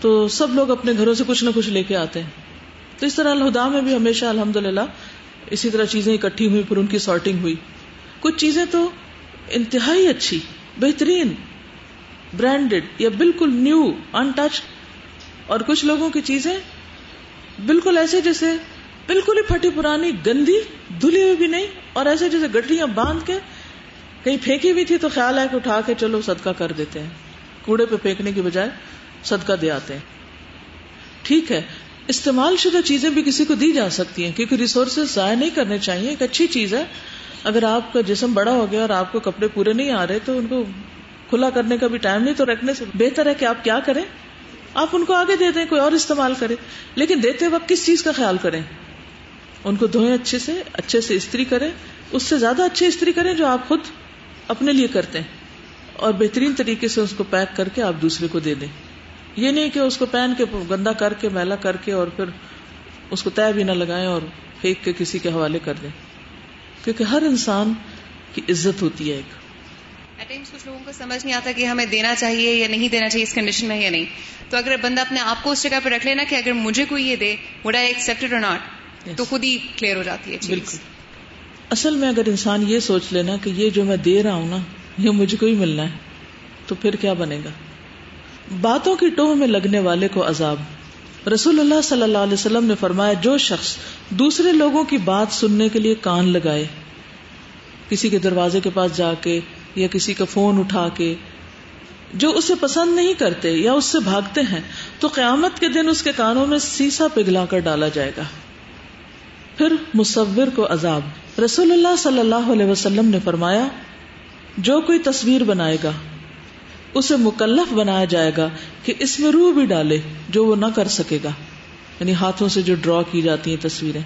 تو سب لوگ اپنے گھروں سے کچھ نہ کچھ لے کے آتے ہیں۔ تو اس طرح الہدا میں بھی ہمیشہ الحمد للہ اسی طرح چیزیں اکٹھی ہوئی پھر ان کی سارٹنگ ہوئی۔ کچھ چیزیں تو انتہائی اچھی، بہترین برانڈیڈ یا بالکل نیو ان ٹچ اور کچھ لوگوں کی چیزیں بالکل ایسے جیسے بالکل ہی پھٹی پرانی، گندی، دھلی ہوئی بھی نہیں، اور ایسے جیسے گٹریاں باندھ کے کہیں پھینکی بھی تھی تو خیال ہے کہ اٹھا کے چلو صدقہ کر دیتے ہیں۔ کوڑے پہ پھینکنے کی بجائے صدقہ دے آتے ہیں۔ ٹھیک ہے۔ استعمال شدہ چیزیں بھی کسی کو دی جا سکتی ہیں، کیونکہ ریسورسز ضائع نہیں کرنے چاہیے، ایک اچھی چیز ہے۔ اگر آپ کا جسم بڑا ہو گیا اور آپ کو کپڑے پورے نہیں آ رہے، تو ان کو کھلا کرنے کا بھی ٹائم نہیں، تو رکھنے سے بہتر ہے کہ آپ کیا کریں۔ آپ ان کو آگے دے دیں، کوئی اور استعمال کرے۔ لیکن دیتے وقت کس چیز کا خیال کریں؟ ان کو دھوئیں اچھے سے اچھے سے استری کریں۔ اس سے زیادہ اچھے استری کریں جو آپ خود اپنے لیے کرتے ہیں۔ اور بہترین طریقے سے اس کو پیک کر کے آپ دوسرے کو دے دیں۔ یہ نہیں کہ اس کو پہن کے گندا کر کے میلا کر کے اور پھر اس کو طے بھی نہ لگائیں اور پھینک کے کسی کے حوالے کر دیں۔ کیونکہ ہر انسان کی عزت ہوتی ہے ایک۔ کچھ لوگوں کو سمجھ نہیں آتا کہ ہمیں دینا چاہیے یا نہیں دینا چاہیے اس کنڈیشن میں یا نہیں۔ تو اگر بندہ اپنے آپ کو اس جگہ پہ رکھ لینا کہ اگر مجھے کوئی یہ دے would I accept or not تو خود ہی کلیئر ہو جاتی ہے بالکل۔ اصل میں اگر انسان یہ سوچ لینا کہ یہ جو میں دے رہا ہوں نا یہ مجھے کو ہی ملنا ہے تو پھر کیا بنے گا؟ باتوں کی ٹوہ میں لگنے والے کو عذاب۔ رسول اللہ صلی اللہ علیہ وسلم نے فرمایا، جو شخص دوسرے لوگوں کی بات سننے کے لیے کان لگائے، کسی کے دروازے کے پاس جا کے یا کسی کا فون اٹھا کے، جو اسے پسند نہیں کرتے یا اس سے بھاگتے ہیں، تو قیامت کے دن اس کے کانوں میں سیسا پگھلا کر ڈالا جائے گا۔ پھر مصور کو عذاب۔ رسول اللہ صلی اللہ علیہ وسلم نے فرمایا، جو کوئی تصویر بنائے گا اسے مکلف بنایا جائے گا کہ اس میں روح بھی ڈالے جو وہ نہ کر سکے گا۔ یعنی ہاتھوں سے جو ڈرا کی جاتی ہیں تصویریں۔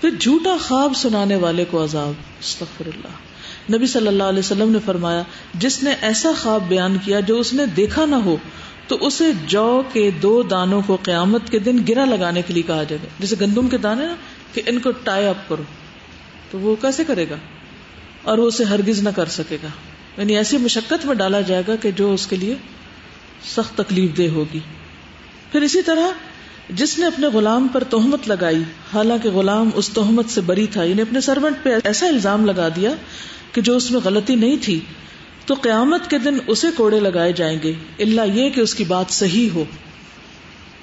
پھر جھوٹا خواب سنانے والے کو عذاب۔ استغفر اللہ نبی صلی اللہ علیہ وسلم نے فرمایا، جس نے ایسا خواب بیان کیا جو اس نے دیکھا نہ ہو، تو اسے جو کے دو دانوں کو قیامت کے دن گرا لگانے کے لیے کہا جائے گا۔ جیسے گندم کے دانے نا کہ ان کو ٹائی اپ کرو۔ تو وہ کیسے کرے گا؟ اور وہ اسے ہرگز نہ کر سکے گا۔ یعنی ایسی مشقت میں ڈالا جائے گا کہ جو اس کے لیے سخت تکلیف دہ ہوگی۔ پھر اسی طرح جس نے اپنے غلام پر تہمت لگائی، حالانکہ غلام اس تہمت سے بری تھا یعنی اپنے سروینٹ پہ ایسا الزام لگا دیا کہ جو اس میں غلطی نہیں تھی، تو قیامت کے دن اسے کوڑے لگائے جائیں گے۔ اللہ یہ کہ اس کی بات صحیح ہو۔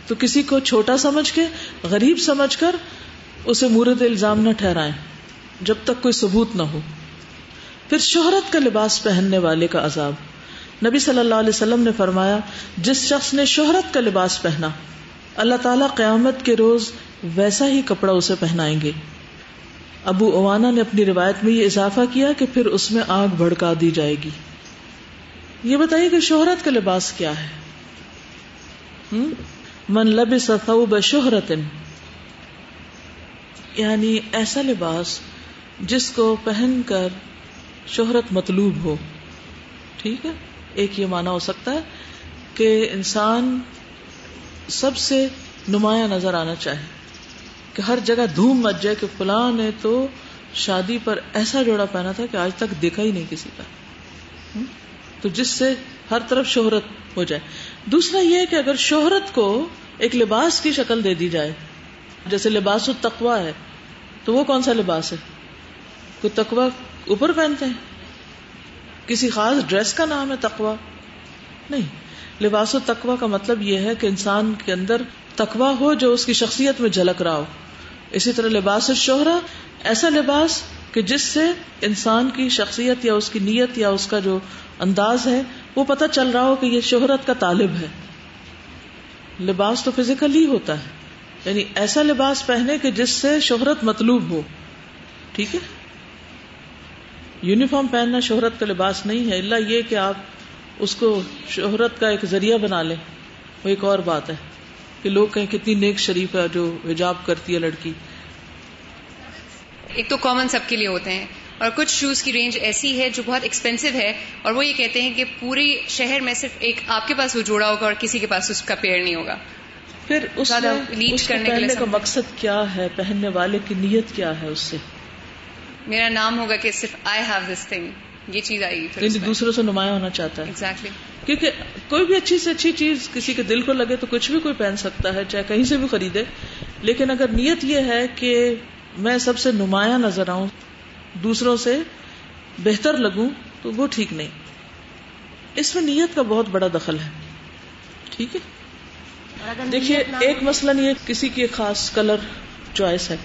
تو کسی کو چھوٹا سمجھ کے، غریب سمجھ کر، اسے مورد الزام نہ ٹھہرائیں، جب تک کوئی ثبوت نہ ہو۔ پھر شہرت کا لباس پہننے والے کا عذاب۔ نبی صلی اللہ علیہ وسلم نے فرمایا، جس شخص نے شہرت کا لباس پہنا، اللہ تعالیٰ قیامت کے روز ویسا ہی کپڑا اسے پہنائیں گے۔ ابو اوانا نے اپنی روایت میں یہ اضافہ کیا کہ پھر اس میں آگ بھڑکا دی جائے گی۔ یہ بتائیے کہ شہرت کا لباس کیا ہے؟ من لب ثوب شہرت یعنی ایسا لباس جس کو پہن کر شہرت مطلوب ہو۔ ٹھیک ہے؟ ایک یہ مانا ہو سکتا ہے کہ انسان سب سے نمایاں نظر آنا چاہے۔ کہ ہر جگہ دھوم مچ جائے کہ فلاں نے تو شادی پر ایسا جوڑا پہنا تھا کہ آج تک دیکھا ہی نہیں کسی کا۔ تو جس سے ہر طرف شہرت ہو جائے۔ دوسرا یہ کہ اگر شہرت کو ایک لباس کی شکل دے دی جائے، جیسے لباس التقوا ہے، تو وہ کون سا لباس ہے؟ کوئی تقوا اوپر پہنتے ہیں۔ کسی خاص ڈریس کا نام ہے تقوا نہیں، لباس و تقوا کا مطلب یہ ہے کہ انسان کے اندر تقوا ہو جو اس کی شخصیت میں جھلک رہا ہو۔ اسی طرح لباس شوہرا ایسا لباس کہ جس سے انسان کی شخصیت یا اس کی نیت یا اس کا جو انداز ہے، وہ پتہ چل رہا ہو کہ یہ شہرت کا طالب ہے۔ لباس تو فزیکل ہی ہوتا ہے یعنی ایسا لباس پہنے کہ جس سے شہرت مطلوب ہو۔ ٹھیک ہے؟ یونیفارم پہننا شہرت کا لباس نہیں ہے اللہ یہ کہ آپ اس کو شہرت کا ایک ذریعہ بنا لیں۔ وہ ایک اور بات ہے کہ لوگ کہیں کتنی نیک شریف ہے جو حجاب کرتی ہے لڑکی۔ ایک تو کامن سب کے لیے ہوتے ہیں۔ اور کچھ شوز کی رینج ایسی ہے جو بہت ایکسپینسو ہے اور وہ یہ کہتے ہیں کہ پوری شہر میں صرف ایک آپ کے پاس وہ جوڑا ہوگا اور کسی کے پاس اس کا پیڑ نہیں ہوگا۔ پھر اس کرنے کا مقصد کیا ہے؟ پہننے والے کی نیت کیا ہے اس سے؟ میرا نام ہوگا کہ صرف آئی ہیو دس تھنگ یہ چیز آئی یعنی دوسروں سے نمایاں ہونا چاہتا ہے۔ Exactly. کیونکہ کوئی بھی اچھی سے اچھی چیز کسی کے دل کو لگے تو کچھ بھی کوئی پہن سکتا ہے چاہے کہیں سے بھی خریدے۔ لیکن اگر نیت یہ ہے کہ میں سب سے نمایاں نظر آؤں دوسروں سے بہتر لگوں تو وہ ٹھیک نہیں۔ اس میں نیت کا بہت بڑا دخل ہے۔ ٹھیک ہے؟ دیکھیے ایک مسئلہ یہ کسی کی خاص کلر چوائس ہے۔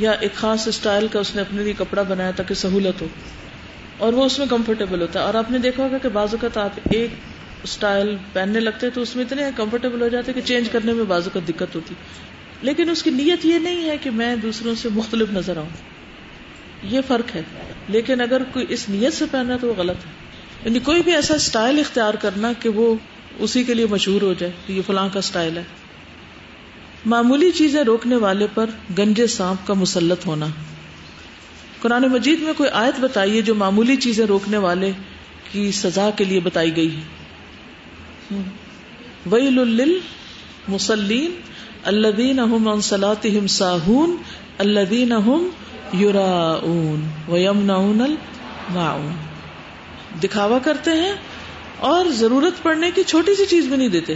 یا ایک خاص اسٹائل کا اس نے اپنے لیے کپڑا بنایا تاکہ سہولت ہو۔ اور وہ اس میں کمفرٹیبل ہوتا ہے۔ اور آپ نے دیکھا ہوگا کہ بعض اوقات آپ ایک اسٹائل پہننے لگتے تو اس میں اتنے کمفرٹیبل ہو جاتے کہ چینج کرنے میں بعض اوقات دقت ہوتی۔ لیکن اس کی نیت یہ نہیں ہے کہ میں دوسروں سے مختلف نظر آؤں۔ یہ فرق ہے۔ لیکن اگر کوئی اس نیت سے پہنا تو وہ غلط ہے۔ یعنی کوئی بھی ایسا اسٹائل اختیار کرنا کہ وہ اسی کے لیے مشہور ہو جائے کہ یہ فلاں کا اسٹائل ہے۔ معمولی چیزیں روکنے والے پر گنجے سانپ کا مسلط ہونا۔ قرآن مجید میں کوئی آیت بتائیے جو معمولی چیزیں روکنے والے کی سزا کے لیے بتائی گئی ہے ویل مسلین الذین هم عن صلاتهم ساہون، الذین هم یراؤون ویمنعون الماعون۔ دکھاوا کرتے ہیں اور ضرورت پڑنے کی چھوٹی سی چیز بھی نہیں دیتے۔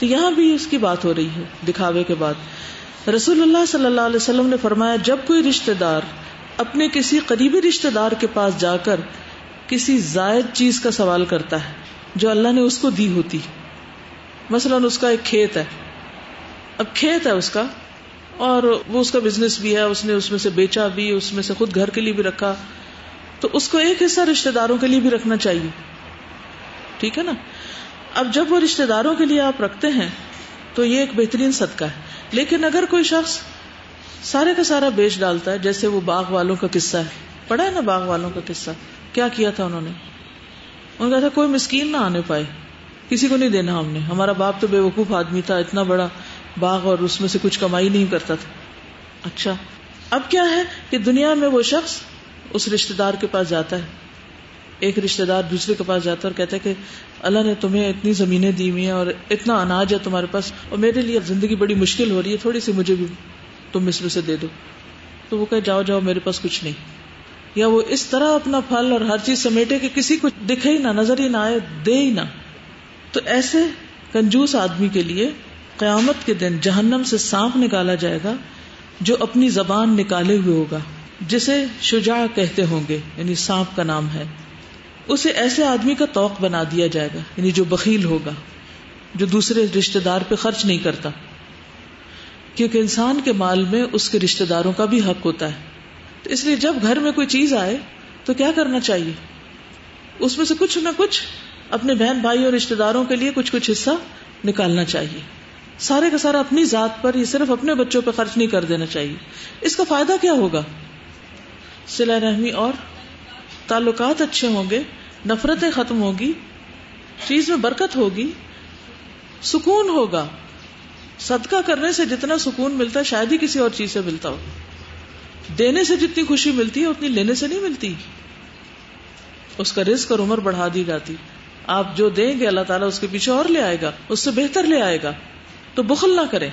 تو یہاں بھی اس کی بات ہو رہی ہے، دکھاوے کے بعد۔ رسول اللہ صلی اللہ علیہ وسلم نے فرمایا، جب کوئی رشتے دار اپنے کسی قریبی رشتے دار کے پاس جا کر کسی زائد چیز کا سوال کرتا ہے، جو اللہ نے اس کو دی ہوتی۔ مثلا اس کا ایک کھیت ہے۔ اب کھیت ہے اس کا، اور وہ اس کا بزنس بھی ہے، اس نے اس میں سے بیچا بھی، اس میں سے خود گھر کے لیے بھی رکھا۔ تو اس کو ایک حصہ رشتے داروں کے لیے بھی رکھنا چاہیے۔ ٹھیک ہے نا؟ اب جب وہ رشتے داروں کے لیے آپ رکھتے ہیں، تو یہ ایک بہترین صدقہ ہے۔ لیکن اگر کوئی شخص سارے کا سارا بیچ ڈالتا ہے، جیسے وہ باغ والوں کا قصہ ہے۔ پڑا ہے نا باغ والوں کا قصہ؟ کیا کیا تھا انہوں نے؟ ان کا تھا، کوئی مسکین نہ آنے پائے۔ کسی کو نہیں دینا ہم نے۔ ہمارا باپ تو بے وقوف آدمی تھا، اتنا بڑا باغ اور اس میں سے کچھ کمائی نہیں کرتا تھا۔ اچھا اب کیا ہے کہ دنیا میں وہ شخص اس رشتے دار کے پاس جاتا ہے؟ ایک رشتے دار دوسرے کے پاس جاتا ہے اور کہتا ہے کہ اللہ نے تمہیں اتنی زمینیں دی ہوئی ہیں اور اتنا اناج ہے تمہارے پاس اور میرے لیے زندگی بڑی مشکل ہو رہی ہے، تھوڑی سی مجھے بھی تم اس میں سے دے دو۔ تو وہ کہ جاؤ جاؤ، میرے پاس کچھ نہیں۔ یا وہ اس طرح اپنا پھل اور ہر چیز سمیٹے کہ کسی کو دکھے ہی نہ، نظر ہی نہ آئے، دے ہی نہ۔ تو ایسے کنجوس آدمی کے لیے قیامت کے دن جہنم سے سانپ نکالا جائے گا جو اپنی زبان نکالے ہوئے ہوگا، جسے شجاع کہتے ہوں گے یعنی سانپ کا نام ہے۔ اسے ایسے آدمی کا توق بنا دیا جائے گا یعنی جو بخیل ہوگا، جو دوسرے رشتے دار پہ خرچ نہیں کرتا۔ کیونکہ انسان کے مال میں اس کے رشتے داروں کا بھی حق ہوتا ہے۔ تو اس لیے جب گھر میں کوئی چیز آئے، تو کیا کرنا چاہیے؟ اس میں سے کچھ نہ کچھ اپنے بہن بھائی اور رشتے داروں کے لیے کچھ کچھ حصہ نکالنا چاہیے۔ سارے کا سارا اپنی ذات پر یہ صرف اپنے بچوں پہ خرچ نہیں کر دینا چاہیے۔ اس کا فائدہ کیا ہوگا؟ سلا رحمی اور تعلقات اچھے ہوں گے۔ نفرتیں ختم ہوگی، چیز میں برکت ہوگی، سکون ہوگا۔ صدقہ کرنے سے جتنا سکون ملتا ہے، شاید ہی کسی اور چیز سے ملتا ہو۔ دینے سے جتنی خوشی ملتی ہے، اتنی لینے سے نہیں ملتی۔ اس کا رزق اور عمر بڑھا دی جاتی۔ آپ جو دیں گے، اللہ تعالیٰ اس کے پیچھے اور لے آئے گا، اس سے بہتر لے آئے گا۔ تو بخل نہ کریں۔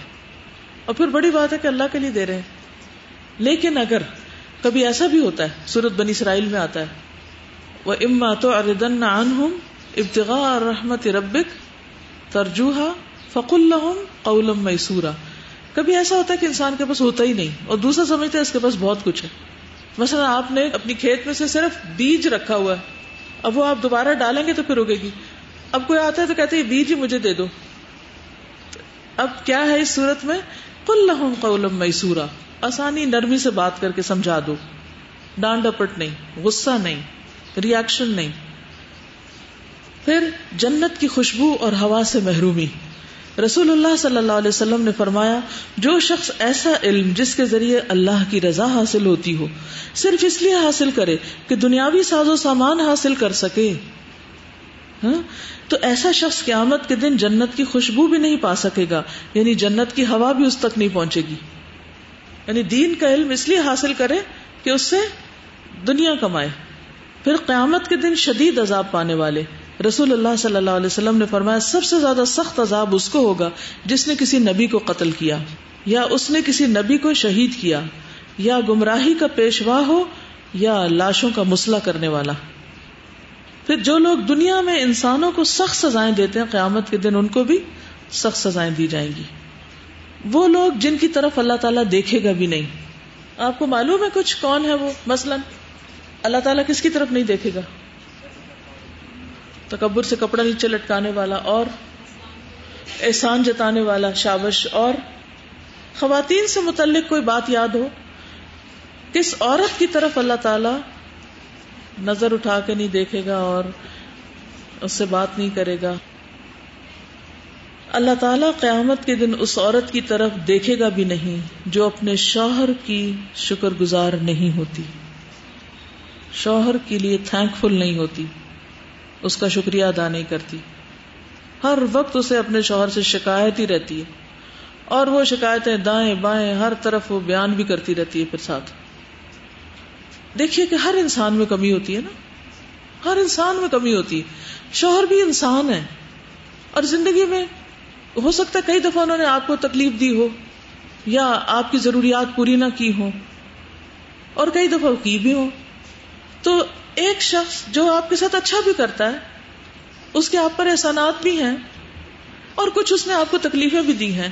اور پھر بڑی بات ہے کہ اللہ کے لیے دے رہے ہیں۔ لیکن اگر کبھی ایسا بھی ہوتا ہے، سورت بنی اسرائیل میں آتا ہے وہ اما تو اردن ہوں ابتغا رحمت ربک ترجوہا فق الحم قولم میسورا کبھی ایسا ہوتا ہے کہ انسان کے پاس ہوتا ہی نہیں اور دوسرا سمجھتا ہے اس کے پاس بہت کچھ ہے۔ مثلا آپ نے اپنی کھیت میں سے صرف بیج رکھا ہوا ہے۔ اب وہ آپ دوبارہ ڈالیں گے تو پھر اگے گی۔ اب کوئی آتا ہے تو کہتے ہیں بیج ہی مجھے دے دو۔ اب کیا ہے اس صورت میں؟ کل لہم قولم میسورا آسانی نرمی سے بات کر کے سمجھا دو۔ ڈانڈ ڈپٹ نہیں، غصہ نہیں۔ ریئیکشن نہیں۔ پھر جنت کی خوشبو اور ہوا سے محرومی۔ رسول اللہ صلی اللہ علیہ وسلم نے فرمایا، جو شخص ایسا علم جس کے ذریعے اللہ کی رضا حاصل ہوتی ہو، صرف اس لیے حاصل کرے کہ دنیاوی ساز و سامان حاصل کر سکے۔ ہاں؟ تو ایسا شخص قیامت کے دن جنت کی خوشبو بھی نہیں پا سکے گا یعنی جنت کی ہوا بھی اس تک نہیں پہنچے گی۔ یعنی دین کا علم اس لیے حاصل کرے کہ اس سے دنیا کمائے۔ پھر قیامت کے دن شدید عذاب پانے والے۔ رسول اللہ صلی اللہ علیہ وسلم نے فرمایا، سب سے زیادہ سخت عذاب اس کو ہوگا جس نے کسی نبی کو قتل کیا، یا اس نے کسی نبی کو شہید کیا، یا گمراہی کا پیشوا ہو، یا لاشوں کا مسئلہ کرنے والا۔ پھر جو لوگ دنیا میں انسانوں کو سخت سزائیں دیتے ہیں، قیامت کے دن ان کو بھی سخت سزائیں دی جائیں گی۔ وہ لوگ جن کی طرف اللہ تعالیٰ دیکھے گا بھی نہیں۔ آپ کو معلوم ہے کچھ کون ہے وہ؟ مثلاً اللہ تعالیٰ کس کی طرف نہیں دیکھے گا؟ تکبر سے کپڑا نیچے لٹکانے والا اور احسان جتانے والا شابش اور خواتین سے متعلق کوئی بات یاد ہو؟ کس عورت کی طرف اللہ تعالی نظر اٹھا کے نہیں دیکھے گا اور اس سے بات نہیں کرے گا؟ اللہ تعالیٰ قیامت کے دن اس عورت کی طرف دیکھے گا بھی نہیں، جو اپنے شوہر کی شکر گزار نہیں ہوتی۔ شوہر کے لیے تھینک فل نہیں ہوتی، اس کا شکریہ ادا نہیں کرتی۔ ہر وقت اسے اپنے شوہر سے شکایت ہی رہتی ہے۔ اور وہ شکایتیں دائیں بائیں ہر طرف وہ بیان بھی کرتی رہتی ہے پھر ساتھ۔ دیکھیے کہ ہر انسان میں کمی ہوتی ہے نا۔ ہر انسان میں کمی ہوتی ہے۔ شوہر بھی انسان ہے۔ اور زندگی میں ہو سکتا ہے کئی دفعہ انہوں نے آپ کو تکلیف دی ہو، یا آپ کی ضروریات پوری نہ کی ہو اور کئی دفعہ کی بھی ہو تو ایک شخص جو آپ کے ساتھ اچھا بھی کرتا ہے، اس کے آپ پر احسانات بھی ہیں اور کچھ اس نے آپ کو تکلیفیں بھی دی ہیں۔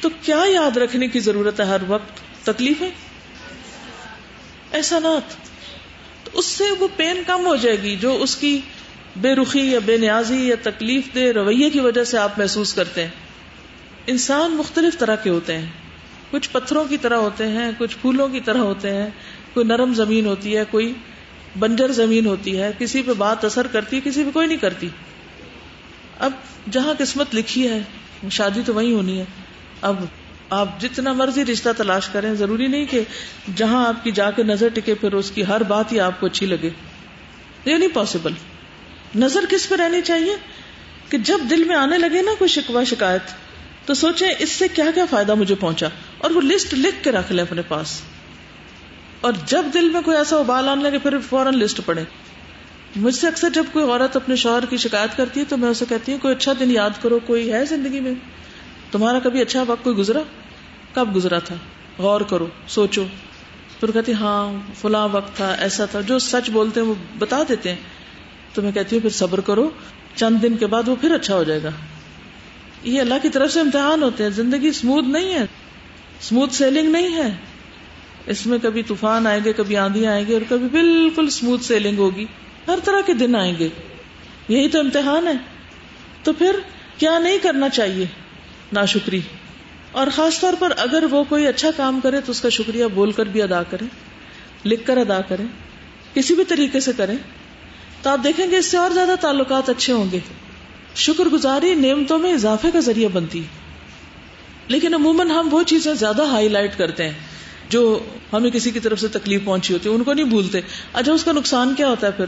تو کیا یاد رکھنے کی ضرورت ہے ہر وقت تکلیفیں؟ احسانات۔ تو اس سے وہ پین کم ہو جائے گی جو اس کی بے رخی یا بے نیازی یا تکلیف دے رویے کی وجہ سے آپ محسوس کرتے ہیں۔ انسان مختلف طرح کے ہوتے ہیں۔ کچھ پتھروں کی طرح ہوتے ہیں، کچھ پھولوں کی طرح ہوتے ہیں۔ کوئی نرم زمین ہوتی ہے، کوئی بنجر زمین ہوتی ہے، کسی پہ بات اثر کرتی ہے کسی پہ کوئی نہیں کرتی۔ اب جہاں قسمت لکھی ہے، شادی تو وہی ہونی ہے۔ اب آپ جتنا مرضی رشتہ تلاش کریں، ضروری نہیں کہ جہاں آپ کی جا کے نظر ٹکے، پھر اس کی ہر بات ہی آپ کو اچھی لگے۔ یہ نہیں پاسبل نظر کس پہ رہنی چاہیے؟ کہ جب دل میں آنے لگے نا کوئی شکوا شکایت، تو سوچیں اس سے کیا کیا فائدہ مجھے پہنچا۔ اور وہ لسٹ لکھ کے رکھ لیں اپنے پاس۔ اور جب دل میں کوئی ایسا ابال آنے لگے، پھر فوراً لسٹ پڑے مجھ سے اکثر جب کوئی عورت اپنے شوہر کی شکایت کرتی ہے تو میں اسے کہتی ہوں، کوئی اچھا دن یاد کرو، کوئی ہے زندگی میں؟ تمہارا کبھی اچھا وقت کوئی گزرا؟ کب گزرا تھا؟ غور کرو، سوچو۔ پھر کہتی ہاں فلاں وقت تھا، ایسا تھا۔ جو سچ بولتے ہیں، وہ بتا دیتے ہیں۔ تو میں کہتی ہوں، پھر صبر کرو۔ چند دن کے بعد وہ پھر اچھا ہو جائے گا۔ یہ اللہ کی طرف سے امتحان ہوتے ہیں۔ زندگی اسموتھ نہیں ہے۔ اسموتھ سیلنگ نہیں ہے۔ اس میں کبھی طوفان آئیں گے، کبھی آندھی آئیں گے اور کبھی بالکل اسموتھ سیلنگ ہوگی۔ ہر طرح کے دن آئیں گے۔ یہی تو امتحان ہے۔ تو پھر کیا نہیں کرنا چاہیے؟ ناشکری۔ اور خاص طور پر اگر وہ کوئی اچھا کام کرے تو اس کا شکریہ بول کر بھی ادا کرے لکھ کر ادا کرے کسی بھی طریقے سے کرے تو آپ دیکھیں گے اس سے اور زیادہ تعلقات اچھے ہوں گے۔ شکر گزاری نعمتوں میں اضافے کا ذریعہ بنتی لیکن عموماً ہم وہ چیزیں زیادہ ہائی لائٹ کرتے ہیں۔ جو ہمیں کسی کی طرف سے تکلیف پہنچی ہوتی ہے، ان کو نہیں بھولتے۔ اچھا اس کا نقصان کیا ہوتا ہے پھر؟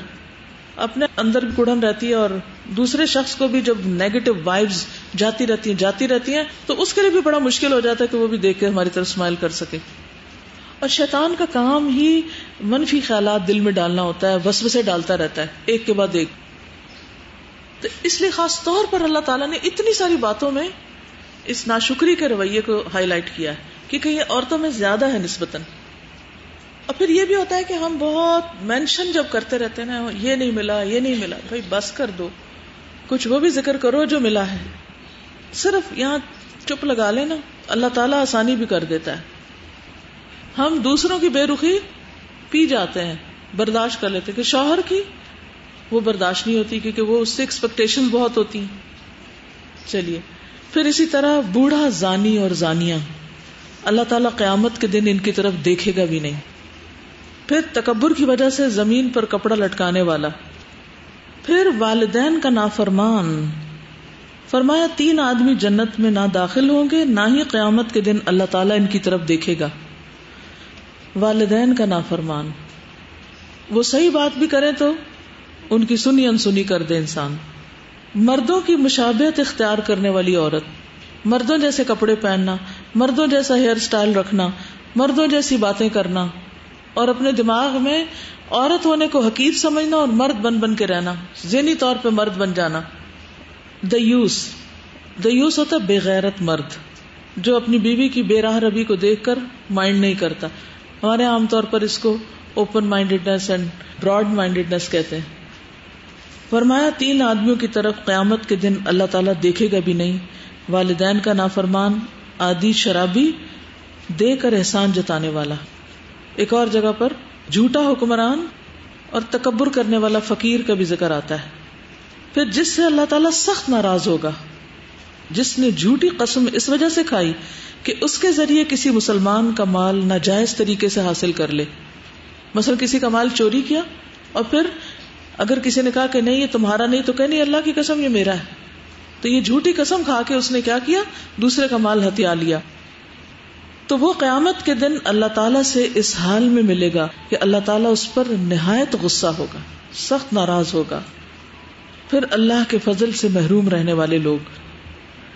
اپنے اندر بھی رہتی ہے اور دوسرے شخص کو بھی جب نیگیٹو وائبز جاتی رہتی ہیں، جاتی رہتی ہیں، تو اس کے لیے بھی بڑا مشکل ہو جاتا ہے کہ وہ بھی دیکھ کے ہماری طرف اسمائل کر سکے۔ اور شیطان کا کام ہی منفی خیالات دل میں ڈالنا ہوتا ہے بس بسے ڈالتا رہتا ہے، ایک کے بعد ایک۔ تو اس لیے خاص طور پر اللہ تعالیٰ نے اتنی ساری باتوں میں اس ناشکری کے رویے کو ہائی لائٹ کیا ہے۔ کیونکہ یہ عورتوں میں زیادہ ہے نسبتاً۔ اور پھر یہ بھی ہوتا ہے کہ ہم بہت مینشن جب کرتے رہتے ہیں نا، یہ نہیں ملا، یہ نہیں ملا، بھائی بس کر دو۔ کچھ وہ بھی ذکر کرو جو ملا ہے۔ صرف یہاں چپ لگا لے نا، اللہ تعالیٰ آسانی بھی کر دیتا ہے۔ ہم دوسروں کی بے رخی پی جاتے ہیں، برداشت کر لیتے کہ شوہر کی وہ برداشت نہیں ہوتی کیونکہ وہ اس سے ایکسپیکٹیشن بہت ہوتی ہیں۔ چلیے، پھر اسی طرح بوڑھا زانی اور زانیاں۔ اللہ تعالیٰ قیامت کے دن ان کی طرف دیکھے گا بھی نہیں۔ پھر تکبر کی وجہ سے زمین پر کپڑا لٹکانے والا۔ پھر والدین کا نافرمان۔ فرمایا، تین آدمی جنت میں نہ داخل ہوں گے، نہ ہی قیامت کے دن اللہ تعالیٰ ان کی طرف دیکھے گا۔ والدین کا نافرمان۔ وہ صحیح بات بھی کرے تو ان کی سنی انسنی کر دے انسان۔ مردوں کی مشابہت اختیار کرنے والی عورت، مردوں جیسے کپڑے پہننا مردوں جیسا ہیئر اسٹائل رکھنا، مردوں جیسی باتیں کرنا، اور اپنے دماغ میں عورت ہونے کو حقیق سمجھنا اور مرد بن بن کے رہنا، ذہنی طور پہ مرد بن جانا۔ دیوس دیوس ہوتا بےغیرت مرد، جو اپنی بیوی کی بے راہ ربی کو دیکھ کر مائنڈ نہیں کرتا۔ ہمارے عام طور پر اس کو open mindedness and broad mindedness کہتے ہیں۔ فرمایا، تین آدمیوں کی طرف قیامت کے دن اللہ تعالیٰ دیکھے گا بھی نہیں، والدین کا نافرمان آدی شرابی دے کر احسان جتانے والا۔ ایک اور جگہ پر جھوٹا حکمران اور تکبر کرنے والا فقیر کا بھی ذکر آتا ہے۔ پھر جس سے اللہ تعالیٰ سخت ناراض ہوگا، جس نے جھوٹی قسم اس وجہ سے کھائی کہ اس کے ذریعے کسی مسلمان کا مال ناجائز طریقے سے حاصل کر لے۔ مثلا کسی کا مال چوری کیا اور پھر اگر کسی نے کہا کہ نہیں، یہ تمہارا نہیں تو کہ نہیں اللہ کی قسم، یہ میرا ہے۔ تو یہ جھوٹی قسم کھا کے اس نے کیا کیا؟ دوسرے کا مال ہتھیا لیا۔ تو وہ قیامت کے دن اللہ تعالیٰ سے اس حال میں ملے گا کہ اللہ تعالیٰ اس پر نہایت غصہ ہوگا، سخت ناراض ہوگا۔ پھر اللہ کے فضل سے محروم رہنے والے لوگ،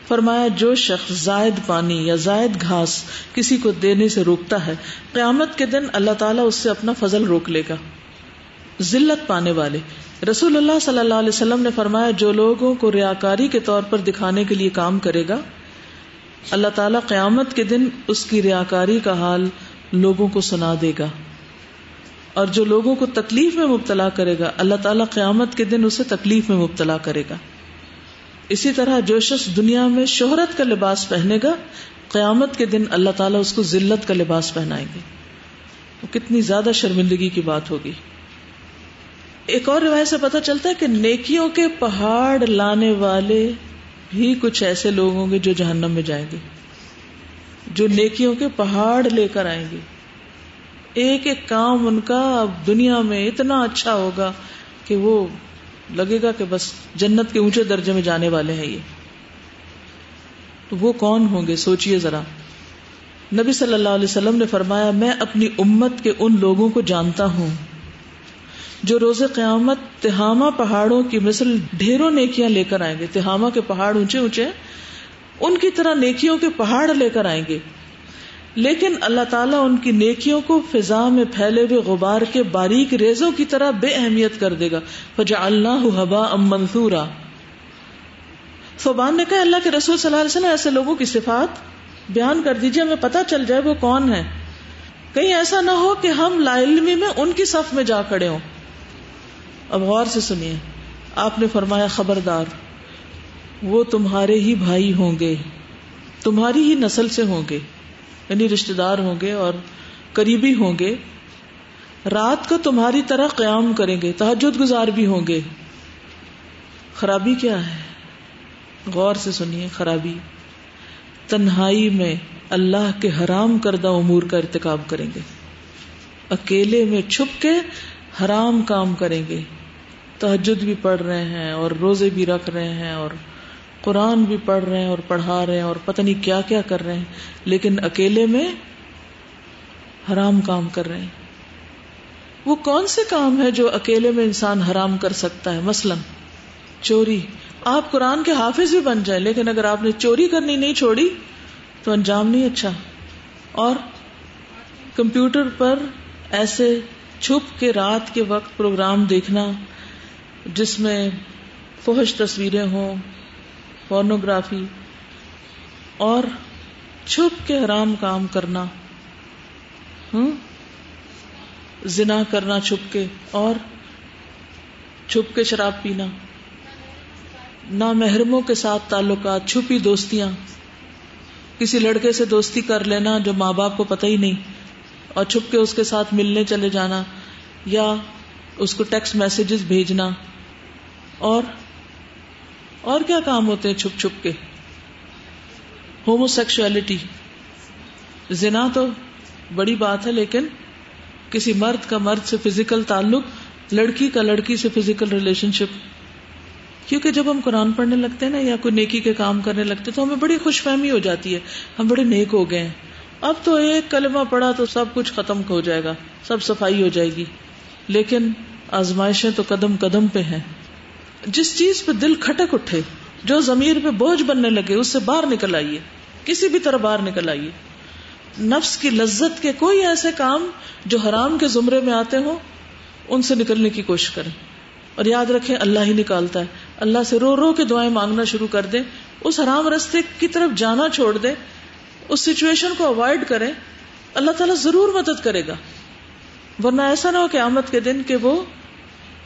فرمایا جو شخص زائد پانی یا زائد گھاس کسی کو دینے سے روکتا ہے، قیامت کے دن اللہ تعالیٰ اس سے اپنا فضل روک لے گا۔ ذلت پانے والے۔ رسول اللہ صلی اللہ علیہ وسلم نے فرمایا، جو لوگوں کو ریاکاری کے طور پر دکھانے کے لیے کام کرے گا، اللہ تعالیٰ قیامت کے دن اس کی ریاکاری کا حال لوگوں کو سنا دے گا۔ اور جو لوگوں کو تکلیف میں مبتلا کرے گا، اللہ تعالیٰ قیامت کے دن اسے تکلیف میں مبتلا کرے گا۔ اسی طرح جو شخص دنیا میں شہرت کا لباس پہنے گا، قیامت کے دن اللہ تعالیٰ اس کو ذلت کا لباس پہنائیں گے۔ کتنی زیادہ شرمندگی کی بات ہوگی۔ ایک اور روایت سے پتا چلتا ہے کہ نیکیوں کے پہاڑ لانے والے بھی کچھ ایسے لوگ ہوں گے جو جہنم میں جائیں گے، جو نیکیوں کے پہاڑ لے کر آئیں گے۔ ایک ایک کام ان کا اب دنیا میں اتنا اچھا ہوگا کہ وہ لگے گا کہ بس جنت کے اونچے درجے میں جانے والے ہیں یہ۔ تو وہ کون ہوں گے؟ سوچئے ذرا۔ نبی صلی اللہ علیہ وسلم نے فرمایا، میں اپنی امت کے ان لوگوں کو جانتا ہوں جو روز قیامت تہامہ پہاڑوں کی مثل ڈھیروں نیکیاں لے کر آئیں گے۔ تہامہ کے پہاڑ اونچے اونچے ان کی طرح نیکیوں کے پہاڑ لے کر آئیں گے۔ لیکن اللہ تعالیٰ ان کی نیکیوں کو فضا میں پھیلے ہوئے غبار کے باریک ریزوں کی طرح بے اہمیت کر دے گا۔ فجا اللہ حبا ام منصورا فبان نے کہا، اللہ کے رسول صلی اللہ علیہ وسلم، ایسے لوگوں کی صفات بیان کر دیجیے ہمیں پتہ چل جائے وہ کون ہے کہیں ایسا نہ ہو کہ ہم لا علمی میں ان کی صف میں جا کھڑے ہوں۔ اب غور سے سنیے۔ آپ نے فرمایا، خبردار، وہ تمہارے ہی بھائی ہوں گے، تمہاری ہی نسل سے ہوں گے یعنی رشتے دار ہوں گے اور قریبی ہوں گے۔ رات کو تمہاری طرح قیام کریں گے تحجد گزار بھی ہوں گے۔ خرابی کیا ہے؟ غور سے سنیے، خرابی۔ تنہائی میں اللہ کے حرام کردہ امور کا ارتکاب کریں گے۔ اکیلے میں چھپ کے حرام کام کریں گے۔ تحجد بھی پڑھ رہے ہیں اور روزے بھی رکھ رہے ہیں اور قرآن بھی پڑھ رہے ہیں اور پڑھا رہے ہیں اور پتہ نہیں کیا کیا کر رہے ہیں، لیکن اکیلے میں حرام کام کر رہے ہیں۔ وہ کون سے کام ہے جو اکیلے میں انسان حرام کر سکتا ہے؟ مثلا چوری۔ آپ قرآن کے حافظ بھی بن جائیں، لیکن اگر آپ نے چوری کرنی نہیں چھوڑی تو انجام نہیں اچھا۔ اور کمپیوٹر پر ایسے چھپ کے رات کے وقت پروگرام دیکھنا جس میں فوہش تصویریں ہوں فورنوگرافی اور چھپ کے حرام کام کرنا، ہوں، زنا کرنا چھپ کے، اور چھپ کے شراب پینا نہ محرموں کے ساتھ تعلقات، چھپی دوستیاں، کسی لڑکے سے دوستی کر لینا جو ماں باپ کو پتہ ہی نہیں، اور چھپ کے اس کے ساتھ ملنے چلے جانا، یا اس کو ٹیکسٹ میسجز بھیجنا۔ اور اور کیا کام ہوتے ہیں چھپ چھپ کے؟ ہومو سیکشولیٹی زنا تو بڑی بات ہے، لیکن کسی مرد کا مرد سے فزیکل تعلق، لڑکی کا لڑکی سے فزیکل ریلیشن شپ کیونکہ جب ہم قرآن پڑھنے لگتے ہیں نا، یا کوئی نیکی کے کام کرنے لگتے تو ہمیں بڑی خوش فہمی ہو جاتی ہے۔ ہم بڑے نیک ہو گئے ہیں۔ اب تو ایک کلمہ پڑا تو سب کچھ ختم ہو جائے گا، سب صفائی ہو جائے گی۔ لیکن آزمائشیں تو قدم قدم پہ ہیں۔ جس چیز پہ دل کھٹک اٹھے، جو ضمیر پہ بوجھ بننے لگے، اس سے باہر نکل آئیے، کسی بھی طرح باہر نکل آئیے۔ نفس کی لذت کے کوئی ایسے کام جو حرام کے زمرے میں آتے ہوں، ان سے نکلنے کی کوشش کریں۔ اور یاد رکھیں، اللہ ہی نکالتا ہے۔ اللہ سے رو رو کے دعائیں مانگنا شروع کر دیں۔ اس حرام رستے کی طرف جانا چھوڑ دیں۔ اس سچویشن کو اوائڈ کریں۔ اللہ تعالیٰ ضرور مدد کرے گا۔ ورنہ ایسا نہ ہو کہ آمد کے دن کہ وہ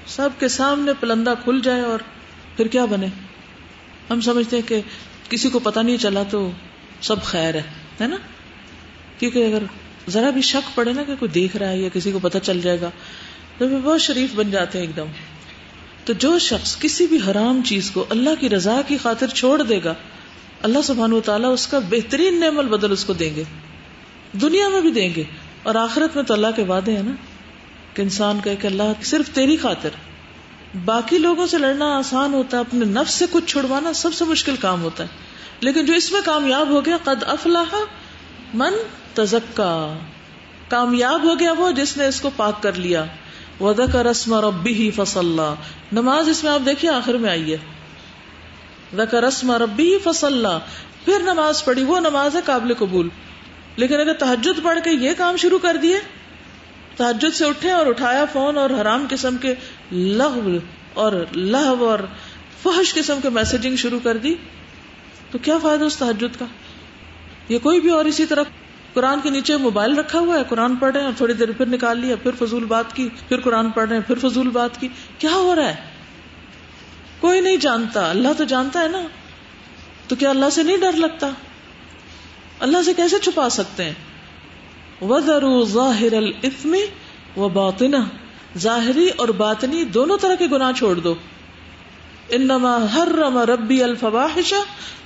سب کے سامنے پلندہ کھل جائے اور پھر کیا بنے؟ ہم سمجھتے ہیں کہ کسی کو پتا نہیں چلا تو سب خیر ہے نا؟ کیونکہ اگر ذرا بھی شک پڑے نا کہ کوئی دیکھ رہا ہے یا کسی کو پتا چل جائے گا، تو پھر بہت شریف بن جاتے ہیں ایک دم۔ تو جو شخص کسی بھی حرام چیز کو اللہ کی رضا کی خاطر چھوڑ دے گا، اللہ سبحان و تعالیٰ اس کا بہترین نعم البدل اس کو دیں گے۔ دنیا میں بھی دیں گے اور آخرت میں تو اللہ کے وعدے ہیں نا۔ کہ انسان کہ اللہ صرف تیری خاطر، باقی لوگوں سے لڑنا آسان ہوتا ہے، اپنے نفس سے کچھ چھڑوانا سب سے مشکل کام ہوتا ہے۔ لیکن جو اس میں کامیاب ہو گیا، قد افلاح من تزکا۔ کامیاب ہو گیا وہ جس نے اس کو پاک کر لیا۔ ودا کا رسم ربی ہی فصل نماز اس میں آپ دیکھیے، آخر میں آئی ہے۔ رسم ربی ہی فصل پھر نماز پڑھی، وہ نماز ہے قابل قبول۔ لیکن اگر تحجد پڑھ کے یہ کام شروع کر دیے تحجد سے اٹھے اور اٹھایا فون اور حرام قسم کے لغو اور لہو اور فحش قسم کے میسجنگ شروع کر دی۔ تو کیا فائدہ اس تحجد کا؟ یہ کوئی بھی اور اسی طرح قرآن کے نیچے موبائل رکھا ہوا ہے، قرآن پڑھ رہے ہیں اور تھوڑی دیر پھر نکال لیا، پھر فضول بات کی، پھر قرآن پڑھ رہے ہیں، پھر فضول بات کی۔ کیا ہو رہا ہے؟ کوئی نہیں جانتا، اللہ تو جانتا ہے نا۔ تو کیا اللہ سے نہیں ڈر لگتا؟ اللہ سے کیسے چھپا سکتے ہیں؟ وزرو ظاہر الفم و باطنا ظاہری اور باطنی دونوں طرح کے گناہ چھوڑ دو۔ انما حرم ربی الفواحش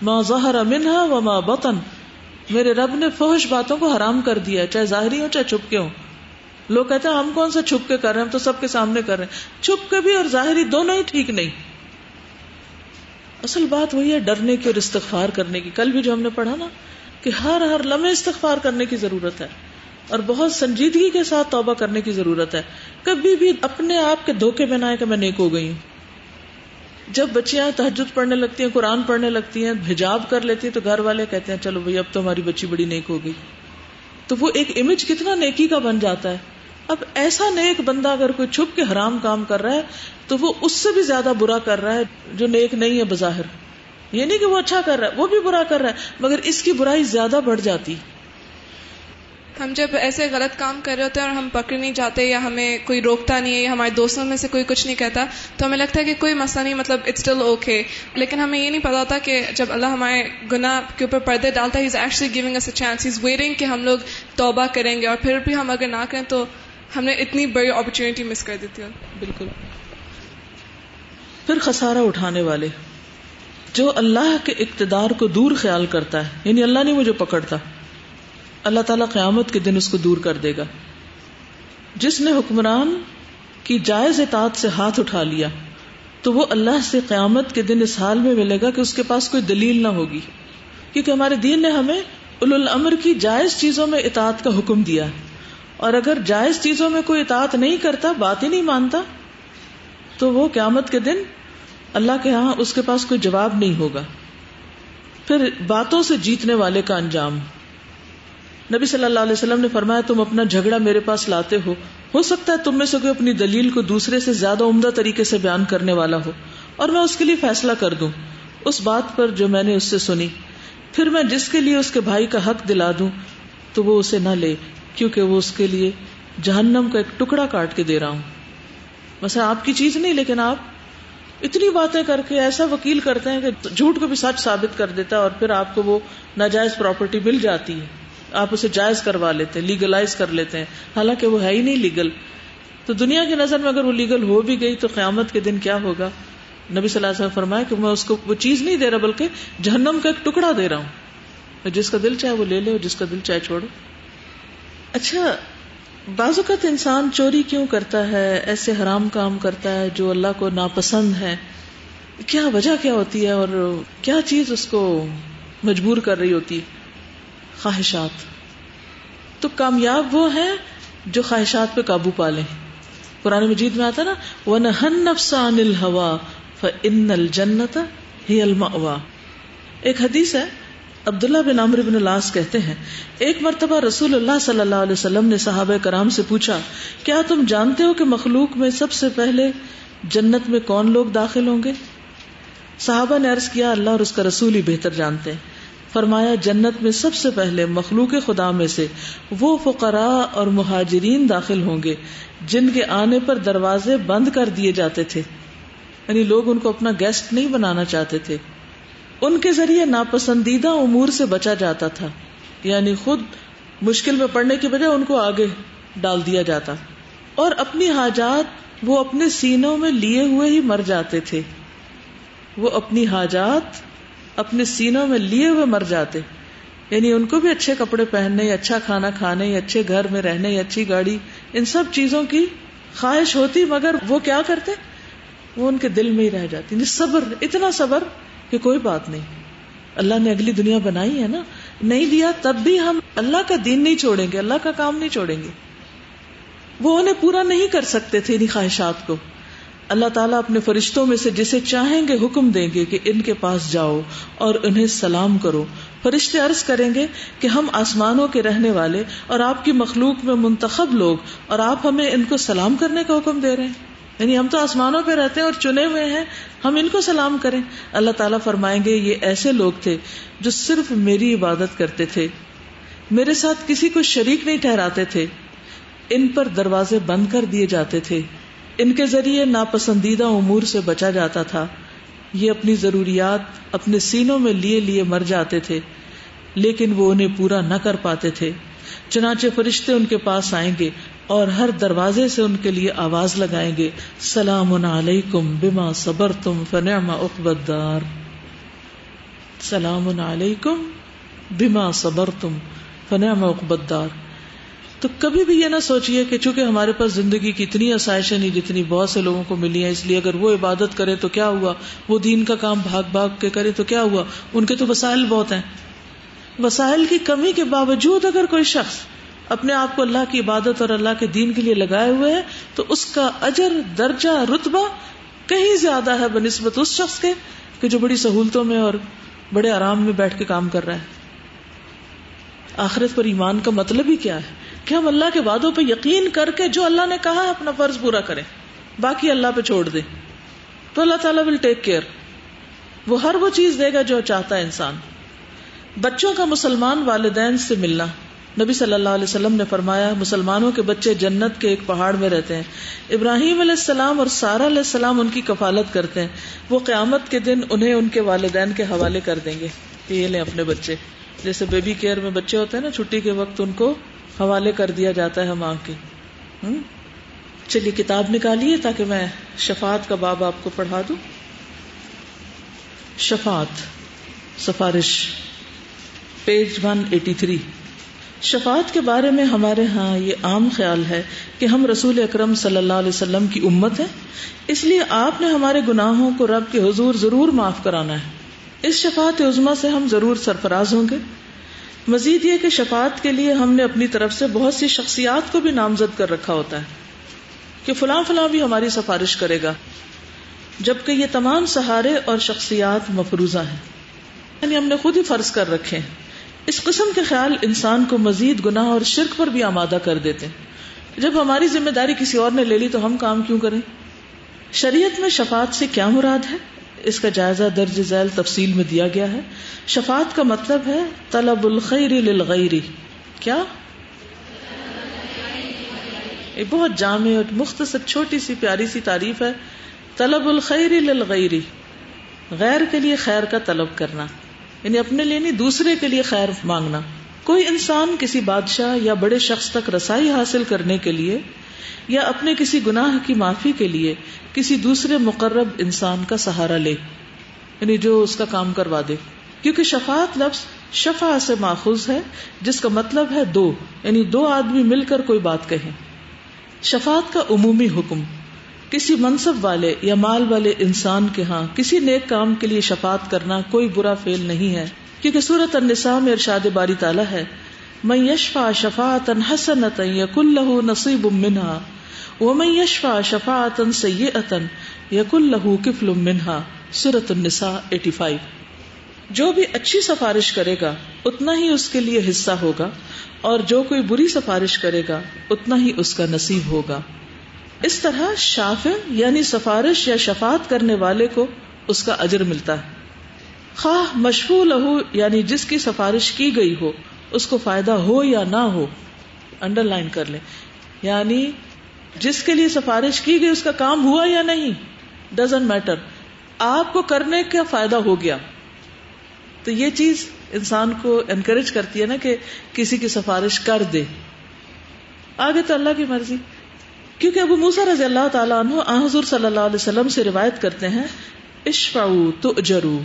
ما ظہر منہا وما بطن۔ میرے رب نے فوش باتوں کو حرام کر دیا چاہے ظاہری ہو چاہے چھپ کے ہو لوگ کہتے ہیں، ہم کون سا چھپ کے کر رہے ہیں؟ ہم تو سب کے سامنے کر رہے ہیں۔ چھپ کے بھی اور ظاہری دونوں ہی ٹھیک نہیں۔ اصل بات وہی ہے، ڈرنے کی اور استغفار کرنے کی۔ کل بھی جو ہم نے پڑھا نا، کہ ہر ہر لمحے استغفار کرنے کی ضرورت ہے۔ اور بہت سنجیدگی کے ساتھ توبہ کرنے کی ضرورت ہے۔ کبھی بھی اپنے آپ کے دھوکے میں نہ کہ میں نیک ہو گئی ہوں۔ جب بچیاں تحجد پڑھنے لگتی ہیں، قرآن پڑھنے لگتی ہیں، حجاب کر لیتی ہیں، تو گھر والے کہتے ہیں، چلو بھائی، اب تو ہماری بچی بڑی نیک ہو گئی۔ تو وہ ایک امیج کتنا نیکی کا بن جاتا ہے۔ اب ایسا نیک بندہ اگر کوئی چھپ کے حرام کام کر رہا ہے، تو وہ اس سے بھی زیادہ برا کر رہا ہے، جو نیک نہیں ہے، بظاہر۔ یہ نہیں کہ وہ اچھا کر رہا ہے، وہ بھی برا کر رہا ہے، مگر اس کی برائی زیادہ بڑھ جاتی۔ ہم جب ایسے غلط کام کر رہے ہوتے ہیں اور ہم پکڑ نہیں جاتے یا ہمیں کوئی روکتا نہیں ہے یا ہمارے دوستوں میں سے کوئی کچھ نہیں کہتا، تو ہمیں لگتا ہے کہ کوئی مسئلہ نہیں مطلب اٹس اسٹل اوکے لیکن ہمیں یہ نہیں پتا ہوتا کہ جب اللہ ہمارے گناہ کے اوپر پردے ڈالتا ہے is actually giving a chance is wearing کہ ہم لوگ توبہ کریں گے اور پھر بھی ہم اگر نہ کریں تو ہم نے اتنی بڑی اپرچونیٹی مس کر دیتی ہے بالکل۔ پھر خسارہ اٹھانے والے، جو اللہ کے اقتدار کو دور خیال کرتا ہے یعنی اللہ نہیں مجھے پکڑتا۔ اللہ تعالیٰ قیامت کے دن اس کو دور کر دے گا۔ جس نے حکمران کی جائز اطاعت سے ہاتھ اٹھا لیا، تو وہ اللہ سے قیامت کے دن اس حال میں ملے گا کہ اس کے پاس کوئی دلیل نہ ہوگی۔ کیونکہ ہمارے دین نے ہمیں الامر کی جائز چیزوں میں اطاعت کا حکم دیا۔ اور اگر جائز چیزوں میں کوئی اطاعت نہیں کرتا، بات ہی نہیں مانتا، تو وہ قیامت کے دن اللہ کے ہاں اس کے پاس کوئی جواب نہیں ہوگا۔ پھر باتوں سے جیتنے والے کا انجام۔ نبی صلی اللہ علیہ وسلم نے فرمایا، تم اپنا جھگڑا میرے پاس لاتے ہو۔ ہو سکتا ہے تم میں سے کوئی اپنی دلیل کو دوسرے سے زیادہ عمدہ طریقے سے بیان کرنے والا ہو اور میں اس کے لیے فیصلہ کر دوں۔ اس بات پر جو میں نے اس سے سنی، پھر میں جس کے لیے اس کے بھائی کا حق دلا دوں، تو وہ اسے نہ لے، کیونکہ وہ اس کے لیے جہنم کا ایک ٹکڑا کاٹ کے دے رہا ہوں۔ بس آپ کی چیز نہیں، لیکن آپ اتنی باتیں کر کے ایسا وکیل کرتے ہیں کہ جھوٹ کو بھی سچ ثابت کر دیتا ہے اور پھر آپ کو وہ ناجائز پراپرٹی مل جاتی ہے۔ آپ اسے جائز کروا لیتے ہیں لیگلائز کر لیتے ہیں۔ حالانکہ وہ ہے ہی نہیں لیگل تو دنیا کی نظر میں اگر وہ لیگل ہو بھی گئی تو قیامت کے دن کیا ہوگا؟ نبی صلی اللہ علیہ وسلم فرمایا کہ میں اس کو وہ چیز نہیں دے رہا بلکہ جہنم کا ایک ٹکڑا دے رہا ہوں۔ جس کا دل چاہے وہ لے لے جس کا دل چاہے چھوڑو۔ اچھا بعض اوقات انسان چوری کیوں کرتا ہے؟ ایسے حرام کام کرتا ہے جو اللہ کو ناپسند ہے۔ کیا وجہ کیا ہوتی ہے اور کیا چیز اس کو مجبور کر رہی ہوتی ہے؟ خواہشات۔ تو کامیاب وہ ہیں جو خواہشات پہ قابو پالے قرآن مجید میں آتا نا وہ نفسان الحوا فن الجنت ہی الما ایک حدیث ہے، عبداللہ بن عمر بن العاص کہتے ہیں، ایک مرتبہ رسول اللہ صلی اللہ علیہ وسلم نے صحابہ کرام سے پوچھا، کیا تم جانتے ہو کہ مخلوق میں سب سے پہلے جنت میں کون لوگ داخل ہوں گے؟ صحابہ نے عرض کیا، اللہ اور اس کا رسول ہی بہتر جانتے ہیں۔ فرمایا، جنت میں سب سے پہلے مخلوق خدا میں سے وہ فقراء اور مہاجرین داخل ہوں گے، جن کے آنے پر دروازے بند کر دیے جاتے تھے۔ یعنی لوگ ان کو اپنا گیسٹ نہیں بنانا چاہتے تھے۔ ان کے ذریعے ناپسندیدہ امور سے بچا جاتا تھا۔ یعنی خود مشکل میں پڑنے کی بجائے ان کو آگے ڈال دیا جاتا۔ اور اپنی حاجات وہ اپنے سینوں میں لیے ہوئے ہی مر جاتے تھے۔ وہ اپنی حاجات اپنے سینوں میں لیے ہوئے مر جاتے۔ یعنی ان کو بھی اچھے کپڑے پہننے یا اچھا کھانا کھانے یا اچھے گھر میں رہنے یا اچھی گاڑی، ان سب چیزوں کی خواہش ہوتی، مگر وہ کیا کرتے؟ وہ ان کے دل میں ہی رہ جاتی۔ یعنی صبر، اتنا صبر کہ کوئی بات نہیں۔ اللہ نے اگلی دنیا بنائی ہے نا۔ نہیں دیا تب بھی ہم اللہ کا دین نہیں چھوڑیں گے، اللہ کا کام نہیں چھوڑیں گے۔ وہ انہیں پورا نہیں کر سکتے تھے انہیں خواہشات کو۔ اللہ تعالیٰ اپنے فرشتوں میں سے جسے چاہیں گے حکم دیں گے کہ ان کے پاس جاؤ اور انہیں سلام کرو۔ فرشتے عرض کریں گے کہ ہم آسمانوں کے رہنے والے اور آپ کی مخلوق میں منتخب لوگ اور آپ ہمیں ان کو سلام کرنے کا حکم دے رہے ہیں۔ یعنی ہم تو آسمانوں پہ رہتے ہیں اور چنے ہوئے ہیں۔ ہم ان کو سلام کریں۔ اللہ تعالیٰ فرمائیں گے، یہ ایسے لوگ تھے جو صرف میری عبادت کرتے تھے۔ میرے ساتھ کسی کو شریک نہیں ٹھہراتے تھے۔ ان پر دروازے بند کر دیے جاتے تھے۔ ان کے ذریعے ناپسندیدہ امور سے بچا جاتا تھا۔ یہ اپنی ضروریات اپنے سینوں میں لیے لیے مر جاتے تھے، لیکن وہ انہیں پورا نہ کر پاتے تھے۔ چنانچہ فرشتے ان کے پاس آئیں گے اور ہر دروازے سے ان کے لیے آواز لگائیں گے۔ سلام علیکم بما صبر تم فنعم اقبدار سلام علیکم بما صبر تم فنعم اقبدار تو کبھی بھی یہ نہ سوچیے کہ چونکہ ہمارے پاس زندگی کی اتنی آسائشیں نہیں، جتنی بہت سے لوگوں کو ملی ہیں، اس لیے اگر وہ عبادت کرے تو کیا ہوا؟ وہ دین کا کام بھاگ بھاگ کے کرے تو کیا ہوا؟ ان کے تو وسائل بہت ہیں۔ وسائل کی کمی کے باوجود اگر کوئی شخص اپنے آپ کو اللہ کی عبادت اور اللہ کے دین کے لیے لگائے ہوئے ہے، تو اس کا اجر، درجہ، رتبہ کہیں زیادہ ہے بنسبت اس شخص کے کہ جو بڑی سہولتوں میں اور بڑے آرام میں بیٹھ کے کام کر رہا ہے۔ آخرت پر ایمان کا مطلب ہی کیا ہے؟ کہ ہم اللہ کے وعدوں پہ یقین کر کے جو اللہ نے کہا ہے اپنا فرض پورا کریں۔ باقی اللہ پہ چھوڑ دیں۔ تو اللہ تعالیٰ ول ٹیک کیئر وہ ہر وہ چیز دے گا جو چاہتا ہے انسان۔ بچوں کا مسلمان والدین سے ملنا۔ نبی صلی اللہ علیہ وسلم نے فرمایا، مسلمانوں کے بچے جنت کے ایک پہاڑ میں رہتے ہیں۔ ابراہیم علیہ السلام اور سارا علیہ السلام ان کی کفالت کرتے ہیں۔ وہ قیامت کے دن انہیں ان کے والدین کے حوالے کر دیں گے کہ یہ لیں اپنے بچے۔ جیسے بیبی کیئر میں بچے ہوتے ہیں نا، چھٹی کے وقت ان کو حوالے کر دیا جاتا ہے ماں کے۔ چلیے، کتاب نکالیے تاکہ میں شفات کا باب آپ کو پڑھا دوں۔ شفات سفارش، پیج ون ایٹی تھری۔ شفات کے بارے میں ہمارے ہاں یہ عام خیال ہے کہ ہم رسول اکرم صلی اللہ علیہ وسلم کی امت ہے اس لیے آپ نے ہمارے گناہوں کو رب کے حضور ضرور معاف کرانا ہے۔ اس شفات عظما سے ہم ضرور سرفراز ہوں گے۔ مزید یہ کہ شفات کے لیے ہم نے اپنی طرف سے بہت سی شخصیات کو بھی نامزد کر رکھا ہوتا ہے کہ فلاں فلاں بھی ہماری سفارش کرے گا، جبکہ یہ تمام سہارے اور شخصیات مفروضہ ہیں۔ یعنی ہم نے خود ہی فرض کر رکھے ہیں۔ اس قسم کے خیال انسان کو مزید گناہ اور شرک پر بھی آمادہ کر دیتے ہیں۔ جب ہماری ذمہ داری کسی اور نے لے لی تو ہم کام کیوں کریں؟ شریعت میں شفات سے کیا مراد ہے؟ اس کا جائزہ درج ذیل تفصیل میں دیا گیا ہے۔ شفات کا مطلب ہے طلب الخیر للغیر۔ کیا؟ ایک بہت جامع اور مختصر چھوٹی سی پیاری سی تعریف ہے۔ طلب الخیر للغیر۔ غیر کے لیے خیر کا طلب کرنا۔ یعنی اپنے لیے نہیں، دوسرے کے لیے خیر مانگنا۔ کوئی انسان کسی بادشاہ یا بڑے شخص تک رسائی حاصل کرنے کے لیے یا اپنے کسی گناہ کی معافی کے لیے کسی دوسرے مقرب انسان کا سہارا لے یعنی جو اس کا کام کروا دے۔ کیونکہ شفات لفظ شفا سے ماخوذ ہے، جس کا مطلب ہے دو یعنی دو آدمی مل کر کوئی بات کہیں۔ شفات کا عمومی حکم، کسی منصب والے یا مال والے انسان کے ہاں کسی نیک کام کے لیے شفات کرنا کوئی برا فیل نہیں ہے۔ کیونکہ سورت النساء میں ارشاد باری تعالیٰ ہے میں یشفا شفات حسنت یق اللہ نصیب منہا وہ میں یشفا شفات سید یق اللہ کفل منہا۔ النساء ایٹی فائیو جو بھی اچھی سفارش کرے گا، اتنا ہی اس کے لیے حصہ ہوگا، اور جو کوئی بری سفارش کرے گا، اتنا ہی اس کا نصیب ہوگا۔ اس طرح شاف یعنی سفارش یا شفات کرنے والے کو اس کا اجر ملتا ہے۔ خواہ مشفو لہو یعنی جس کی سفارش کی گئی ہو اس کو فائدہ ہو یا نہ ہو انڈر لائن کر لیں۔ یعنی جس کے لیے سفارش کی گئی، اس کا کام ہوا یا نہیں ڈزنٹ میٹر آپ کو کرنے کا فائدہ ہو گیا۔ تو یہ چیز انسان کو انکریج کرتی ہے نا کہ کسی کی سفارش کر دے۔ آگے تو اللہ کی مرضی۔ کیونکہ ابو موسا رضی اللہ تعالیٰ عنہ حضور صلی اللہ علیہ وسلم سے روایت کرتے ہیں اشفعو تو اجرو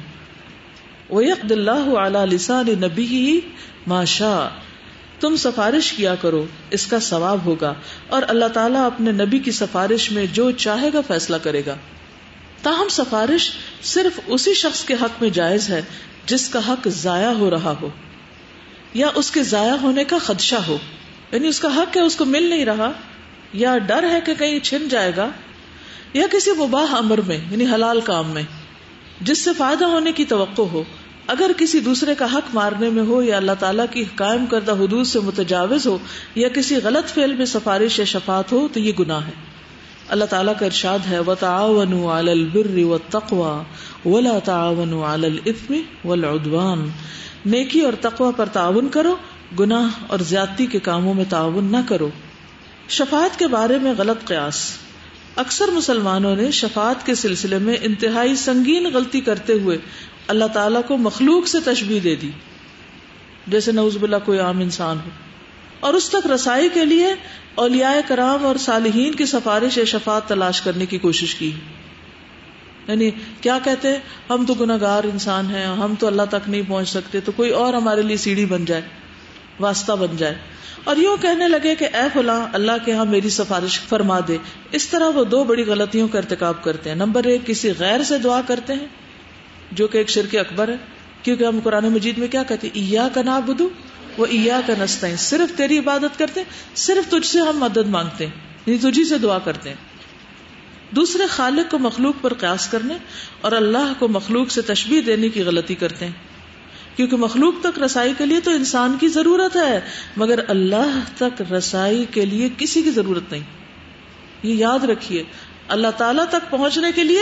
ویقد اللہ علی لسان نبی ماشا تم سفارش کیا کرو، اس کا ثواب ہوگا، اور اللہ تعالیٰ اپنے نبی کی سفارش میں جو چاہے گا فیصلہ کرے گا۔ تاہم سفارش صرف اسی شخص کے حق میں جائز ہے، جس کا حق ضائع ہو رہا ہو، یا اس کے ضائع ہونے کا خدشہ ہو۔ یعنی اس کا حق ہے، اس کو مل نہیں رہا، یا ڈر ہے کہ کہیں چھن جائے گا، یا کسی مباح امر میں یعنی حلال کام میں، جس سے فائدہ ہونے کی توقع ہو۔ اگر کسی دوسرے کا حق مارنے میں ہو یا اللہ تعالیٰ کی قائم کردہ حدود سے متجاوز ہو یا کسی غلط فعل میں سفارش یا شفات ہو تو یہ گناہ ہے۔ اللہ تعالیٰ کا ارشاد ہے البر ولا تعاون والعدوان۔ نیکی اور تقوا پر تعاون کرو، گناہ اور زیادتی کے کاموں میں تعاون نہ کرو۔ شفات کے بارے میں غلط قیاس۔ اکثر مسلمانوں نے شفات کے سلسلے میں انتہائی سنگین غلطی کرتے ہوئے اللہ تعالیٰ کو مخلوق سے تشبیح دے دی۔ جیسے نوز باللہ کوئی عام انسان ہو۔ اور اس تک رسائی کے لیے اولیاء کرام اور صالحین کی سفارش یا شفات تلاش کرنے کی کوشش کی۔ یعنی کیا کہتے ہیں؟ ہم تو گناگار انسان ہیں، ہم تو اللہ تک نہیں پہنچ سکتے، تو کوئی اور ہمارے لیے سیڑھی بن جائے، واسطہ بن جائے۔ اور یوں کہنے لگے کہ اے فلاں، اللہ کے ہاں میری سفارش فرما دے۔ اس طرح وہ دو بڑی غلطیوں کا ارتکاب کرتے ہیں۔ نمبر ایک، کسی غیر سے دعا کرتے ہیں۔ جو کہ ایک شرک اکبر ہے، کیونکہ ہم قرآن مجید میں کیا کہتے ایا کا نا بدو وہ ایا کا نستا ہے صرف تیری عبادت کرتے ہیں، صرف تجھ سے ہم مدد مانگتے ہیں یعنی تجھی سے دعا کرتے ہیں۔ دوسرے خالق کو مخلوق پر قیاس کرنے اور اللہ کو مخلوق سے تشبیح دینے کی غلطی کرتے ہیں۔ کیونکہ مخلوق تک رسائی کے لیے تو انسان کی ضرورت ہے، مگر اللہ تک رسائی کے لیے کسی کی ضرورت نہیں۔ یہ یاد رکھیے، اللہ تعالی تک پہنچنے کے لیے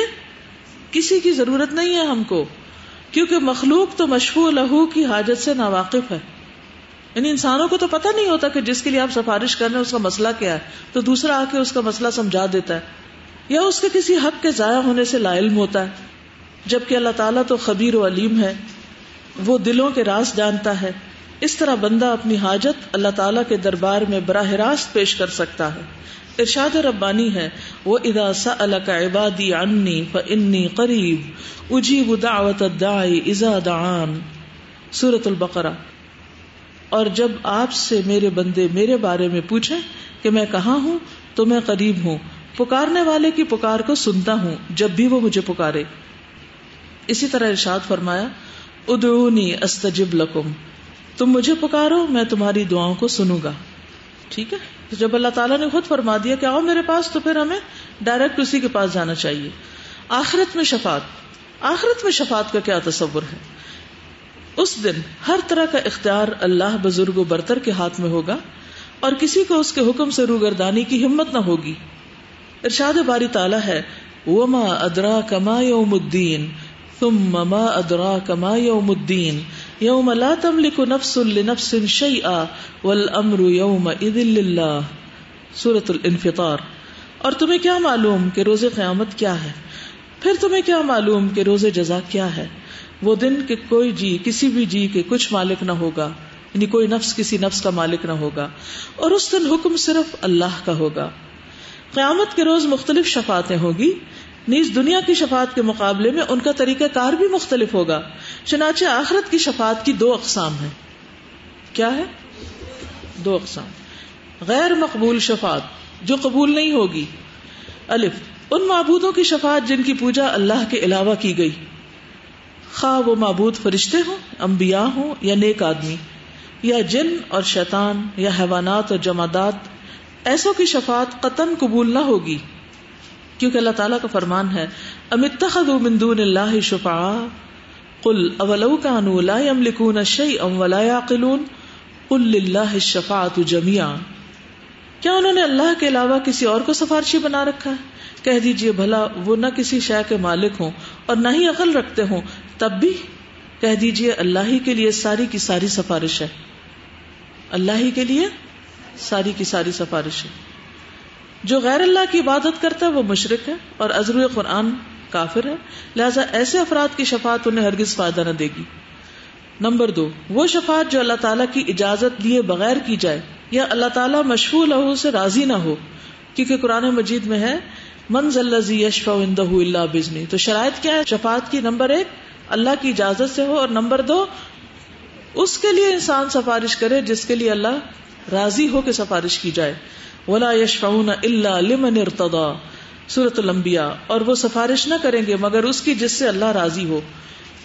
کسی کی ضرورت نہیں ہے ہم کو، کیونکہ مخلوق تو مشہور لہو کی حاجت سے ناواقف ہے۔ یعنی انسانوں کو تو پتہ نہیں ہوتا کہ جس کے لیے آپ سفارش کر رہے ہیں، اس کا مسئلہ کیا ہے۔ تو دوسرا آ کے اس کا مسئلہ سمجھا دیتا ہے۔ یا اس کے کسی حق کے ضائع ہونے سے لا علم ہوتا ہے۔ جبکہ اللہ تعالیٰ تو خبیر و علیم ہے، وہ دلوں کے راز جانتا ہے۔ اس طرح بندہ اپنی حاجت اللہ تعالیٰ کے دربار میں براہ راست پیش کر سکتا ہے۔ ارشاد ربانی ہے وہ ادا سا عبادی انی فنی قریب اجیب دعوت الداعی اذا دعان۔ سورت البقرہ۔ اور جب آپ سے میرے بندے میرے بارے میں پوچھیں کہ میں کہاں ہوں، تو میں قریب ہوں۔ پکارنے والے کی پکار کو سنتا ہوں، جب بھی وہ مجھے پکارے۔ اسی طرح ارشاد فرمایا، ادعونی استجب لکم۔ تم مجھے پکارو، میں تمہاری دعاؤں کو سنوں گا۔ ٹھیک ہے؟ تو جب اللہ تعالیٰ نے خود فرما دیا کہ آؤ میرے پاس، تو پھر ہمیں ڈائریکٹ اسی کے پاس جانا چاہیے۔ آخرت میں شفات آخرت میں شفات کا کیا تصور ہے؟ اس دن ہر طرح کا اختیار اللہ بزرگ و برتر کے ہاتھ میں ہوگا اور کسی کو اس کے حکم سے روگردانی کی ہمت نہ ہوگی۔ ارشاد باری تعالیٰ ہے، وما ادرا کما یوم الدین ثم ما ادرا کما یوم الدین یوم لا تملک نفس لنفس شیئا والامر یوم اذن للہ سورة الانفطار. اور تمہیں کیا معلوم کہ روز قیامت کیا ہے؟ پھر تمہیں کیا معلوم کہ روز جزا کیا ہے؟ وہ دن کہ کوئی جی کسی بھی جی کے کچھ مالک نہ ہوگا یعنی کوئی نفس، کسی نفس کا مالک نہ ہوگا، اور اس دن حکم صرف اللہ کا ہوگا۔ قیامت کے روز مختلف شفاتیں ہوگی نیز دنیا کی شفات کے مقابلے میں ان کا طریقہ کار بھی مختلف ہوگا۔ چنانچہ آخرت کی شفات کی دو اقسام ہیں۔ کیا ہے؟ دو اقسام۔ غیر مقبول شفات جو قبول نہیں ہوگی۔ الف، ان معبودوں کی شفات جن کی پوجا اللہ کے علاوہ کی گئی۔ خواہ وہ معبود فرشتے ہوں، انبیاء ہوں یا نیک آدمی۔ یا جن اور شیطان، یا حیوانات اور جمادات۔ ایسوں کی شفات قطن قبول نہ ہوگی۔ کیونکہ اللہ تعالیٰ کا فرمان ہے امت من دون اللہ شفا قل، اولو کانوا لا يملكون شيئا ولا يعقلون قل، للہ الشفاعت جميعا کیا انہوں نے اللہ کے علاوہ کسی اور کو سفارشی بنا رکھا ہے؟ کہہ دیجیے، بھلا وہ نہ کسی شے کے مالک ہوں اور نہ ہی عقل رکھتے ہوں، تب بھی کہہ دیجیے، اللہ ہی کے لیے ساری کی ساری سفارش ہے۔ اللہ ہی کے لیے ساری کی ساری سفارش ہے۔ جو غیر اللہ کی عبادت کرتا ہے وہ مشرق ہے اور ازرو قرآن کافر ہے۔ لہٰذا ایسے افراد کی شفات انہیں ہرگز فائدہ نہ دے گی۔ نمبر دو، وہ شفات جو اللہ تعالیٰ کی اجازت لیے بغیر کی جائے یا اللہ تعالیٰ مشہور لہو سے راضی نہ ہو، کیونکہ قرآن مجید میں ہے منز اللہ یشفا اللہ بزنی۔ تو شرائط کیا ہے؟ شفات کی نمبر ایک، اللہ کی اجازت سے ہو۔ اور نمبر دو، اس کے لیے انسان سفارش کرے جس کے لیے اللہ راضی ہو کے سفارش کی جائے۔ ولا یشفعون الا لمن ارتضى۔ سورۃ الانبیاء، اور وہ سفارش نہ کریں گے مگر اس کی جس سے اللہ راضی ہو۔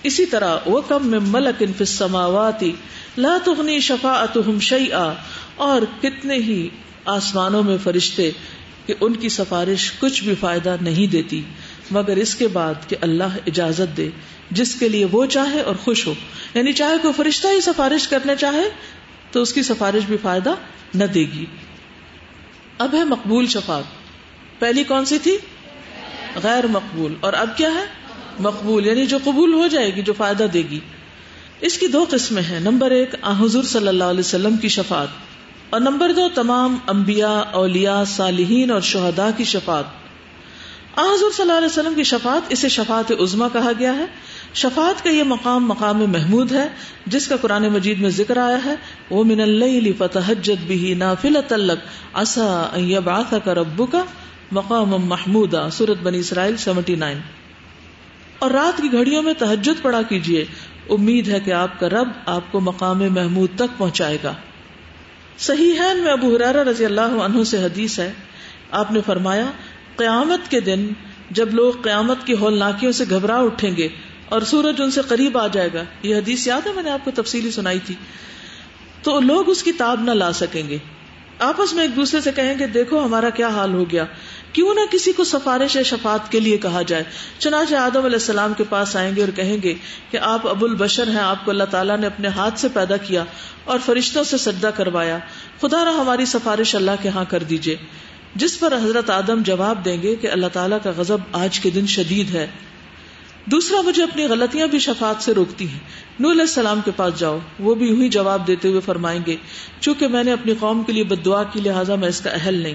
اسی طرح وہ کم میں ملک ان فسماوات لا تغنی شفاعتهم شیئا اور کتنے ہی آسمانوں میں فرشتے کہ ان کی سفارش کچھ بھی فائدہ نہیں دیتی، مگر اس کے بعد کہ اللہ اجازت دے، جس کے لیے وہ چاہے اور خوش ہو۔ یعنی چاہے کوئی فرشتہ ہی سفارش کرنا چاہے، تو اس کی سفارش بھی فائدہ نہ دے گی۔ اب ہے مقبول شفاعت۔ پہلی کون سی تھی؟ غیر مقبول۔ اور اب کیا ہے؟ مقبول یعنی جو قبول ہو جائے گی، جو فائدہ دے گی۔ اس کی دو قسمیں ہیں۔ نمبر ایک حضور صلی اللہ علیہ وسلم کی شفاعت۔ اور نمبر دو، تمام انبیاء، اولیاء، صالحین اور شہداء کی شفاعت۔ حضور صلی اللہ علیہ وسلم کی شفاعت، اسے شفاعت عظما کہا گیا ہے۔ شفاعت کا یہ مقام مقام محمود ہے، جس کا قرآن مجید میں ذکر آیا ہے وہ من اللہ فتحجت بھی نافل تلک اصا یبعث کا ربو کا مقام محمود سورت بنی اسرائیل سیونٹی نائن۔ اور رات کی گھڑیوں میں تحجد پڑا کیجیے امید ہے کہ آپ کا رب آپ کو مقام محمود تک پہنچائے گا۔ صحیح ہے، میں ابو حرارہ رضی اللہ عنہ سے حدیث ہے۔ آپ نے فرمایا، قیامت کے دن جب لوگ قیامت کی ہولناکیوں سے گھبرا اٹھیں گے اور سورج ان سے قریب آ جائے گا۔ یہ حدیث یاد ہے؟ میں نے آپ کو تفصیلی سنائی تھی۔ تو لوگ اس کی تاب نہ لا سکیں گے۔ آپس میں ایک دوسرے سے کہیں گے، دیکھو ہمارا کیا حال ہو گیا۔ کیوں نہ کسی کو سفارش شفات کے لیے کہا جائے۔ چنانچہ آدم علیہ السلام کے پاس آئیں گے اور کہیں گے کہ آپ ابو البشر ہیں، آپ کو اللہ تعالیٰ نے اپنے ہاتھ سے پیدا کیا اور فرشتوں سے سجدہ کروایا۔ خدا را ہماری سفارش اللہ کے ہاں کر دیجیے جس پر حضرت آدم جواب دیں گے کہ اللہ تعالیٰ کا غضب آج کے دن شدید ہے۔ دوسرا مجھے اپنی غلطیاں بھی شفاعت سے روکتی ہیں۔ نور علیہ السلام کے پاس جاؤ۔ وہ بھی یوں ہی جواب دیتے ہوئے فرمائیں گے، چونکہ میں نے اپنی قوم کے لیے بد دعا کی، لہٰذا میں اس کا اہل نہیں۔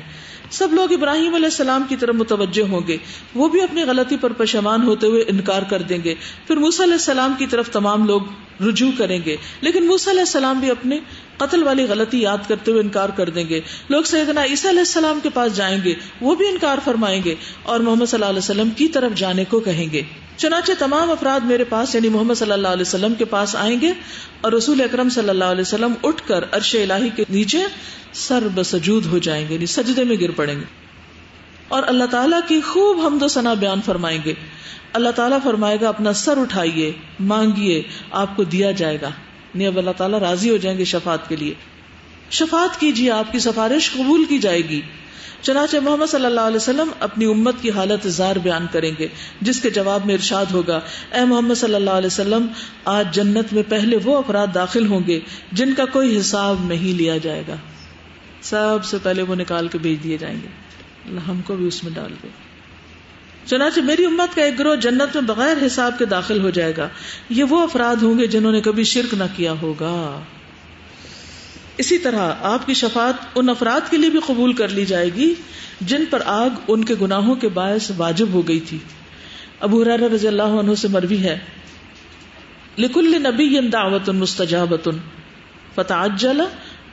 سب لوگ ابراہیم علیہ السلام کی طرف متوجہ ہوں گے۔ وہ بھی اپنی غلطی پر پشمان ہوتے ہوئے انکار کر دیں گے۔ پھر موسیٰ علیہ السلام کی طرف تمام لوگ رجوع کریں گے۔ لیکن موسیٰ علیہ السلام بھی اپنے قتل والی غلطی یاد کرتے ہوئے انکار کر دیں گے۔ لوگ سیدنا عیسیٰ علیہ السلام کے پاس جائیں گے، وہ بھی انکار فرمائیں گے اور محمد صلی اللہ علیہ وسلم کی طرف جانے کو کہیں گے۔ چنانچہ تمام افراد میرے پاس یعنی محمد صلی اللہ علیہ وسلم کے پاس آئیں گے اور رسول اکرم صلی اللہ علیہ وسلم اٹھ کر عرش الہی کے نیچے سر بسجود ہو جائیں گے یعنی سجدے میں گر پڑیں گے۔ اور اللہ تعالیٰ کی خوب حمد و ثنا بیان فرمائیں گے۔ اللہ تعالیٰ فرمائے گا، اپنا سر اٹھائیے، مانگیے، آپ کو دیا جائے گا۔ نہیں، اب اللہ تعالیٰ راضی ہو جائیں گے شفات کے لیے۔ شفات کیجیے آپ کی سفارش قبول کی جائے گی۔ چنانچہ محمد صلی اللہ علیہ وسلم اپنی امت کی حالت اظہار بیان کریں گے، جس کے جواب میں ارشاد ہوگا، اے محمد صلی اللہ علیہ وسلم، آج جنت میں پہلے وہ افراد داخل ہوں گے جن کا کوئی حساب نہیں لیا جائے گا۔ سب سے پہلے وہ نکال کے بھیج دیے جائیں گے۔ اللہ ہم کو بھی اس میں ڈال دے۔ چنانچہ میری امت کا ایک گروہ جنت میں بغیر حساب کے داخل ہو جائے گا۔ یہ وہ افراد ہوں گے جنہوں نے کبھی شرک نہ کیا ہوگا۔ اسی طرح آپ کی شفاعت ان افراد کے لیے بھی قبول کر لی جائے گی جن پر آگ ان کے گناہوں کے باعث واجب ہو گئی تھی۔ ابو رضی اللہ عنہ سے مروی ہے۔ لکل نبی دعوت مستجابت فتح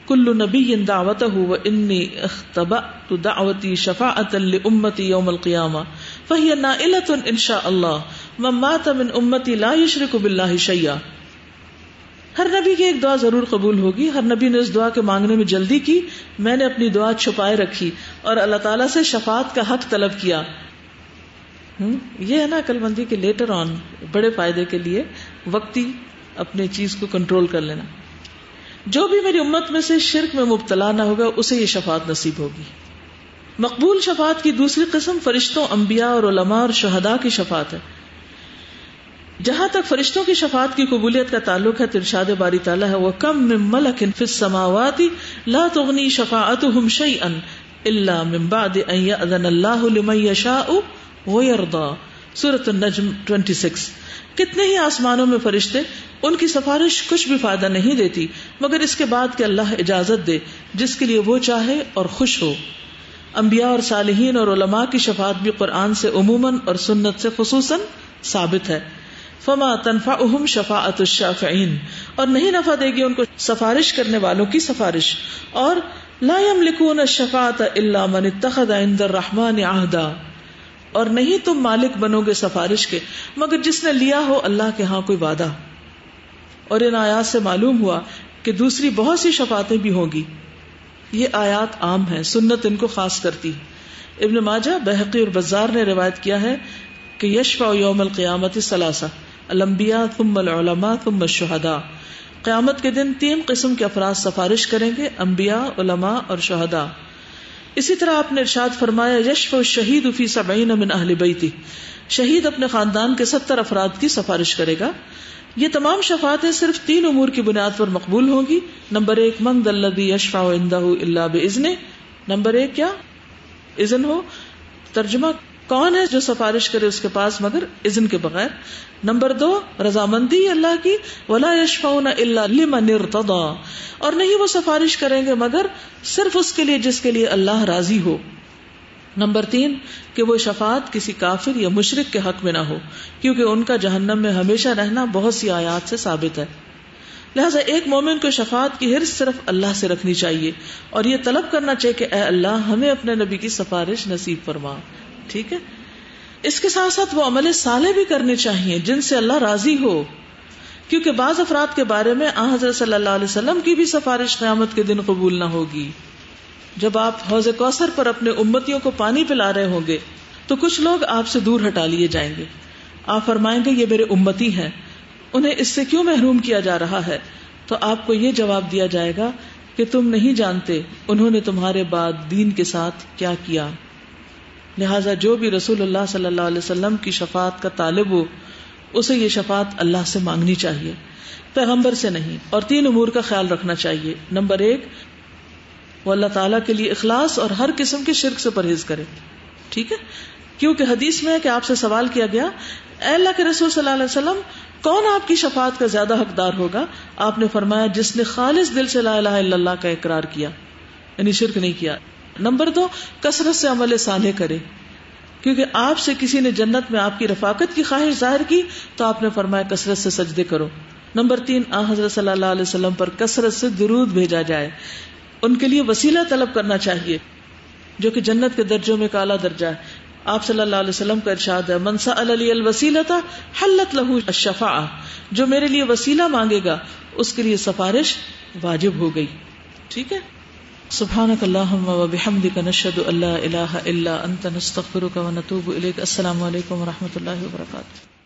کل نبی دعوت ہو انی اختبأت دعوتی شفاعت لامتی یوم القیامہ۔ فہی نائلت انشاء اللہ من مات من امتی لا یشرک باللہ شیئا۔ ہر نبی کی ایک دعا ضرور قبول ہوگی۔ ہر نبی نے اس دعا کے مانگنے میں جلدی کی۔ میں نے اپنی دعا چھپائے رکھی اور اللہ تعالیٰ سے شفاعت کا حق طلب کیا۔ یہ ہے نا عقل بندی کے لیٹر آن، بڑے فائدے کے لیے وقتی اپنی چیز کو کنٹرول کر لینا۔ جو بھی میری امت میں سے شرک میں مبتلا نہ ہوگا، اسے یہ شفاعت نصیب ہوگی۔ مقبول شفاعت کی دوسری قسم فرشتوں، انبیاء اور علماء اور شہداء کی شفاعت ہے۔ جہاں تک فرشتوں کی شفاعت کی قبولیت کا تعلق ہے ترشاد باری تعالیٰ ہے وہ کم من ملک فی السماوات لا تغنی شفاعتهم شیئا الا من بعد ان یأذن اللہ لمن یشاء ویرضا سورة النجم 26 کتنے ہی آسمانوں میں فرشتے ان کی سفارش کچھ بھی فائدہ نہیں دیتی، مگر اس کے بعد کہ اللہ اجازت دے، جس کے لیے وہ چاہے اور خوش ہو۔ انبیاء اور صالحین اور علماء کی شفاعت بھی قرآن سے عموماً اور سنت سے خصوصاً ثابت ہے۔ فما تنفا اہم شفاعت الشافعین اور نہیں نفع دے گی ان کو سفارش کرنے والوں کی سفارش۔ اور لا يملكون الشفاعت الا من اتخذ عند الرحمن عہدا اور نہیں تم مالک بنو گے سفارش کے، مگر جس نے لیا ہو اللہ کے ہاں کوئی وعدہ۔ اور ان آیات سے معلوم ہوا کہ دوسری بہت سی شفاعتیں بھی ہوں گی۔ یہ آیات عام ہیں، سنت ان کو خاص کرتی ابن ماجہ بحقی اور بزار نے روایت کیا ہے کہ یشفا یوم القیامت سلاسہ الانبیاء ثم العلماء ثم الشہداء۔ قیامت کے دن تین قسم کے افراد سفارش کریں گے، انبیاء، علماء اور شہداء۔ اسی طرح آپ نے ارشاد فرمایا یشف شہید فی سبعین من اہل بیتی۔ شہید اپنے خاندان کے ستر افراد کی سفارش کرے گا۔ یہ تمام شفاعتیں صرف تین امور کی بنیاد پر مقبول ہوں گی۔ نمبر ایک منگ الدی یشفا اللہ بزن نمبر ایک، کیا؟ اذن ہو۔ ترجمہ کون ہے جو سفارش کرے اس کے پاس مگر اذن کے بغیر؟ نمبر دو، رضامندی اللہ کی۔ ولا یشفا اللہ لمن ارتضا اور نہیں وہ سفارش کریں گے مگر صرف اس کے لیے جس کے لیے اللہ راضی ہو۔ نمبر تین، کہ وہ شفاعت کسی کافر یا مشرق کے حق میں نہ ہو، کیونکہ ان کا جہنم میں ہمیشہ رہنا بہت سی آیات سے ثابت ہے۔ لہٰذا ایک مومن کو شفاعت کی حرص صرف اللہ سے رکھنی چاہیے، اور یہ طلب کرنا چاہیے کہ اے اللہ، ہمیں اپنے نبی کی سفارش نصیب فرما۔ ٹھیک ہے؟ اس کے ساتھ ساتھ وہ عمل صالح بھی کرنے چاہیے، جن سے اللہ راضی ہو۔ کیونکہ بعض افراد کے بارے میں آ حضرت صلی اللہ علیہ وسلم کی بھی سفارش قیامت کے دن قبول نہ ہوگی۔ جب آپ حوض کوثر پر اپنے امتیوں کو پانی پلا رہے ہوں گے، تو کچھ لوگ آپ سے دور ہٹا لیے جائیں گے۔ آپ فرمائیں گے، یہ میرے امتی ہیں۔ انہیں اس سے کیوں محروم کیا جا رہا ہے؟ تو آپ کو یہ جواب دیا جائے گا کہ تم نہیں جانتے انہوں نے تمہارے بعد دین کے ساتھ کیا کیا۔ لہذا جو بھی رسول اللہ صلی اللہ علیہ وسلم کی شفاعت کا طالب ہو، اسے یہ شفاعت اللہ سے مانگنی چاہیے۔ پیغمبر سے نہیں، اور تین امور کا خیال رکھنا چاہیے۔ نمبر ایک وہ اللہ تعالیٰ کے لیے اخلاص اور ہر قسم کے شرک سے پرہیز کرے۔ ٹھیک ہے؟ کیونکہ حدیث میں ہے کہ آپ سے سوال کیا گیا، اے اللہ کے رسول صلی اللہ علیہ وسلم، کون آپ کی شفاعت کا زیادہ حقدار ہوگا؟ آپ نے فرمایا، جس نے خالص دل سے لا الہ الا اللہ کا اقرار کیا یعنی شرک نہیں کیا۔ نمبر دو، کثرت سے عمل صالح کرے۔ کیونکہ آپ سے کسی نے جنت میں آپ کی رفاقت کی خواہش ظاہر کی، تو آپ نے فرمایا، کثرت سے سجدے کرو۔ نمبر تین آ حضرت صلی اللہ علیہ وسلم پر کثرت سے درود بھیجا جائے۔ ان کے لیے وسیلہ طلب کرنا چاہیے، جو کہ جنت کے درجوں میں کالا درجہ ہے۔ آپ صلی اللہ علیہ وسلم کا ارشاد ہے منسا علی الوسیلتا حلت لہو الشفا جو میرے لیے وسیلہ مانگے گا، اس کے لیے سفارش واجب ہو گئی۔ ٹھیک ہے؟ سبحانک اللہم و بحمدک نشہد اللہ الہ الا انت، نستغفرک و نتوب الیک۔ السلام علیکم و رحمۃ اللہ وبرکاتہ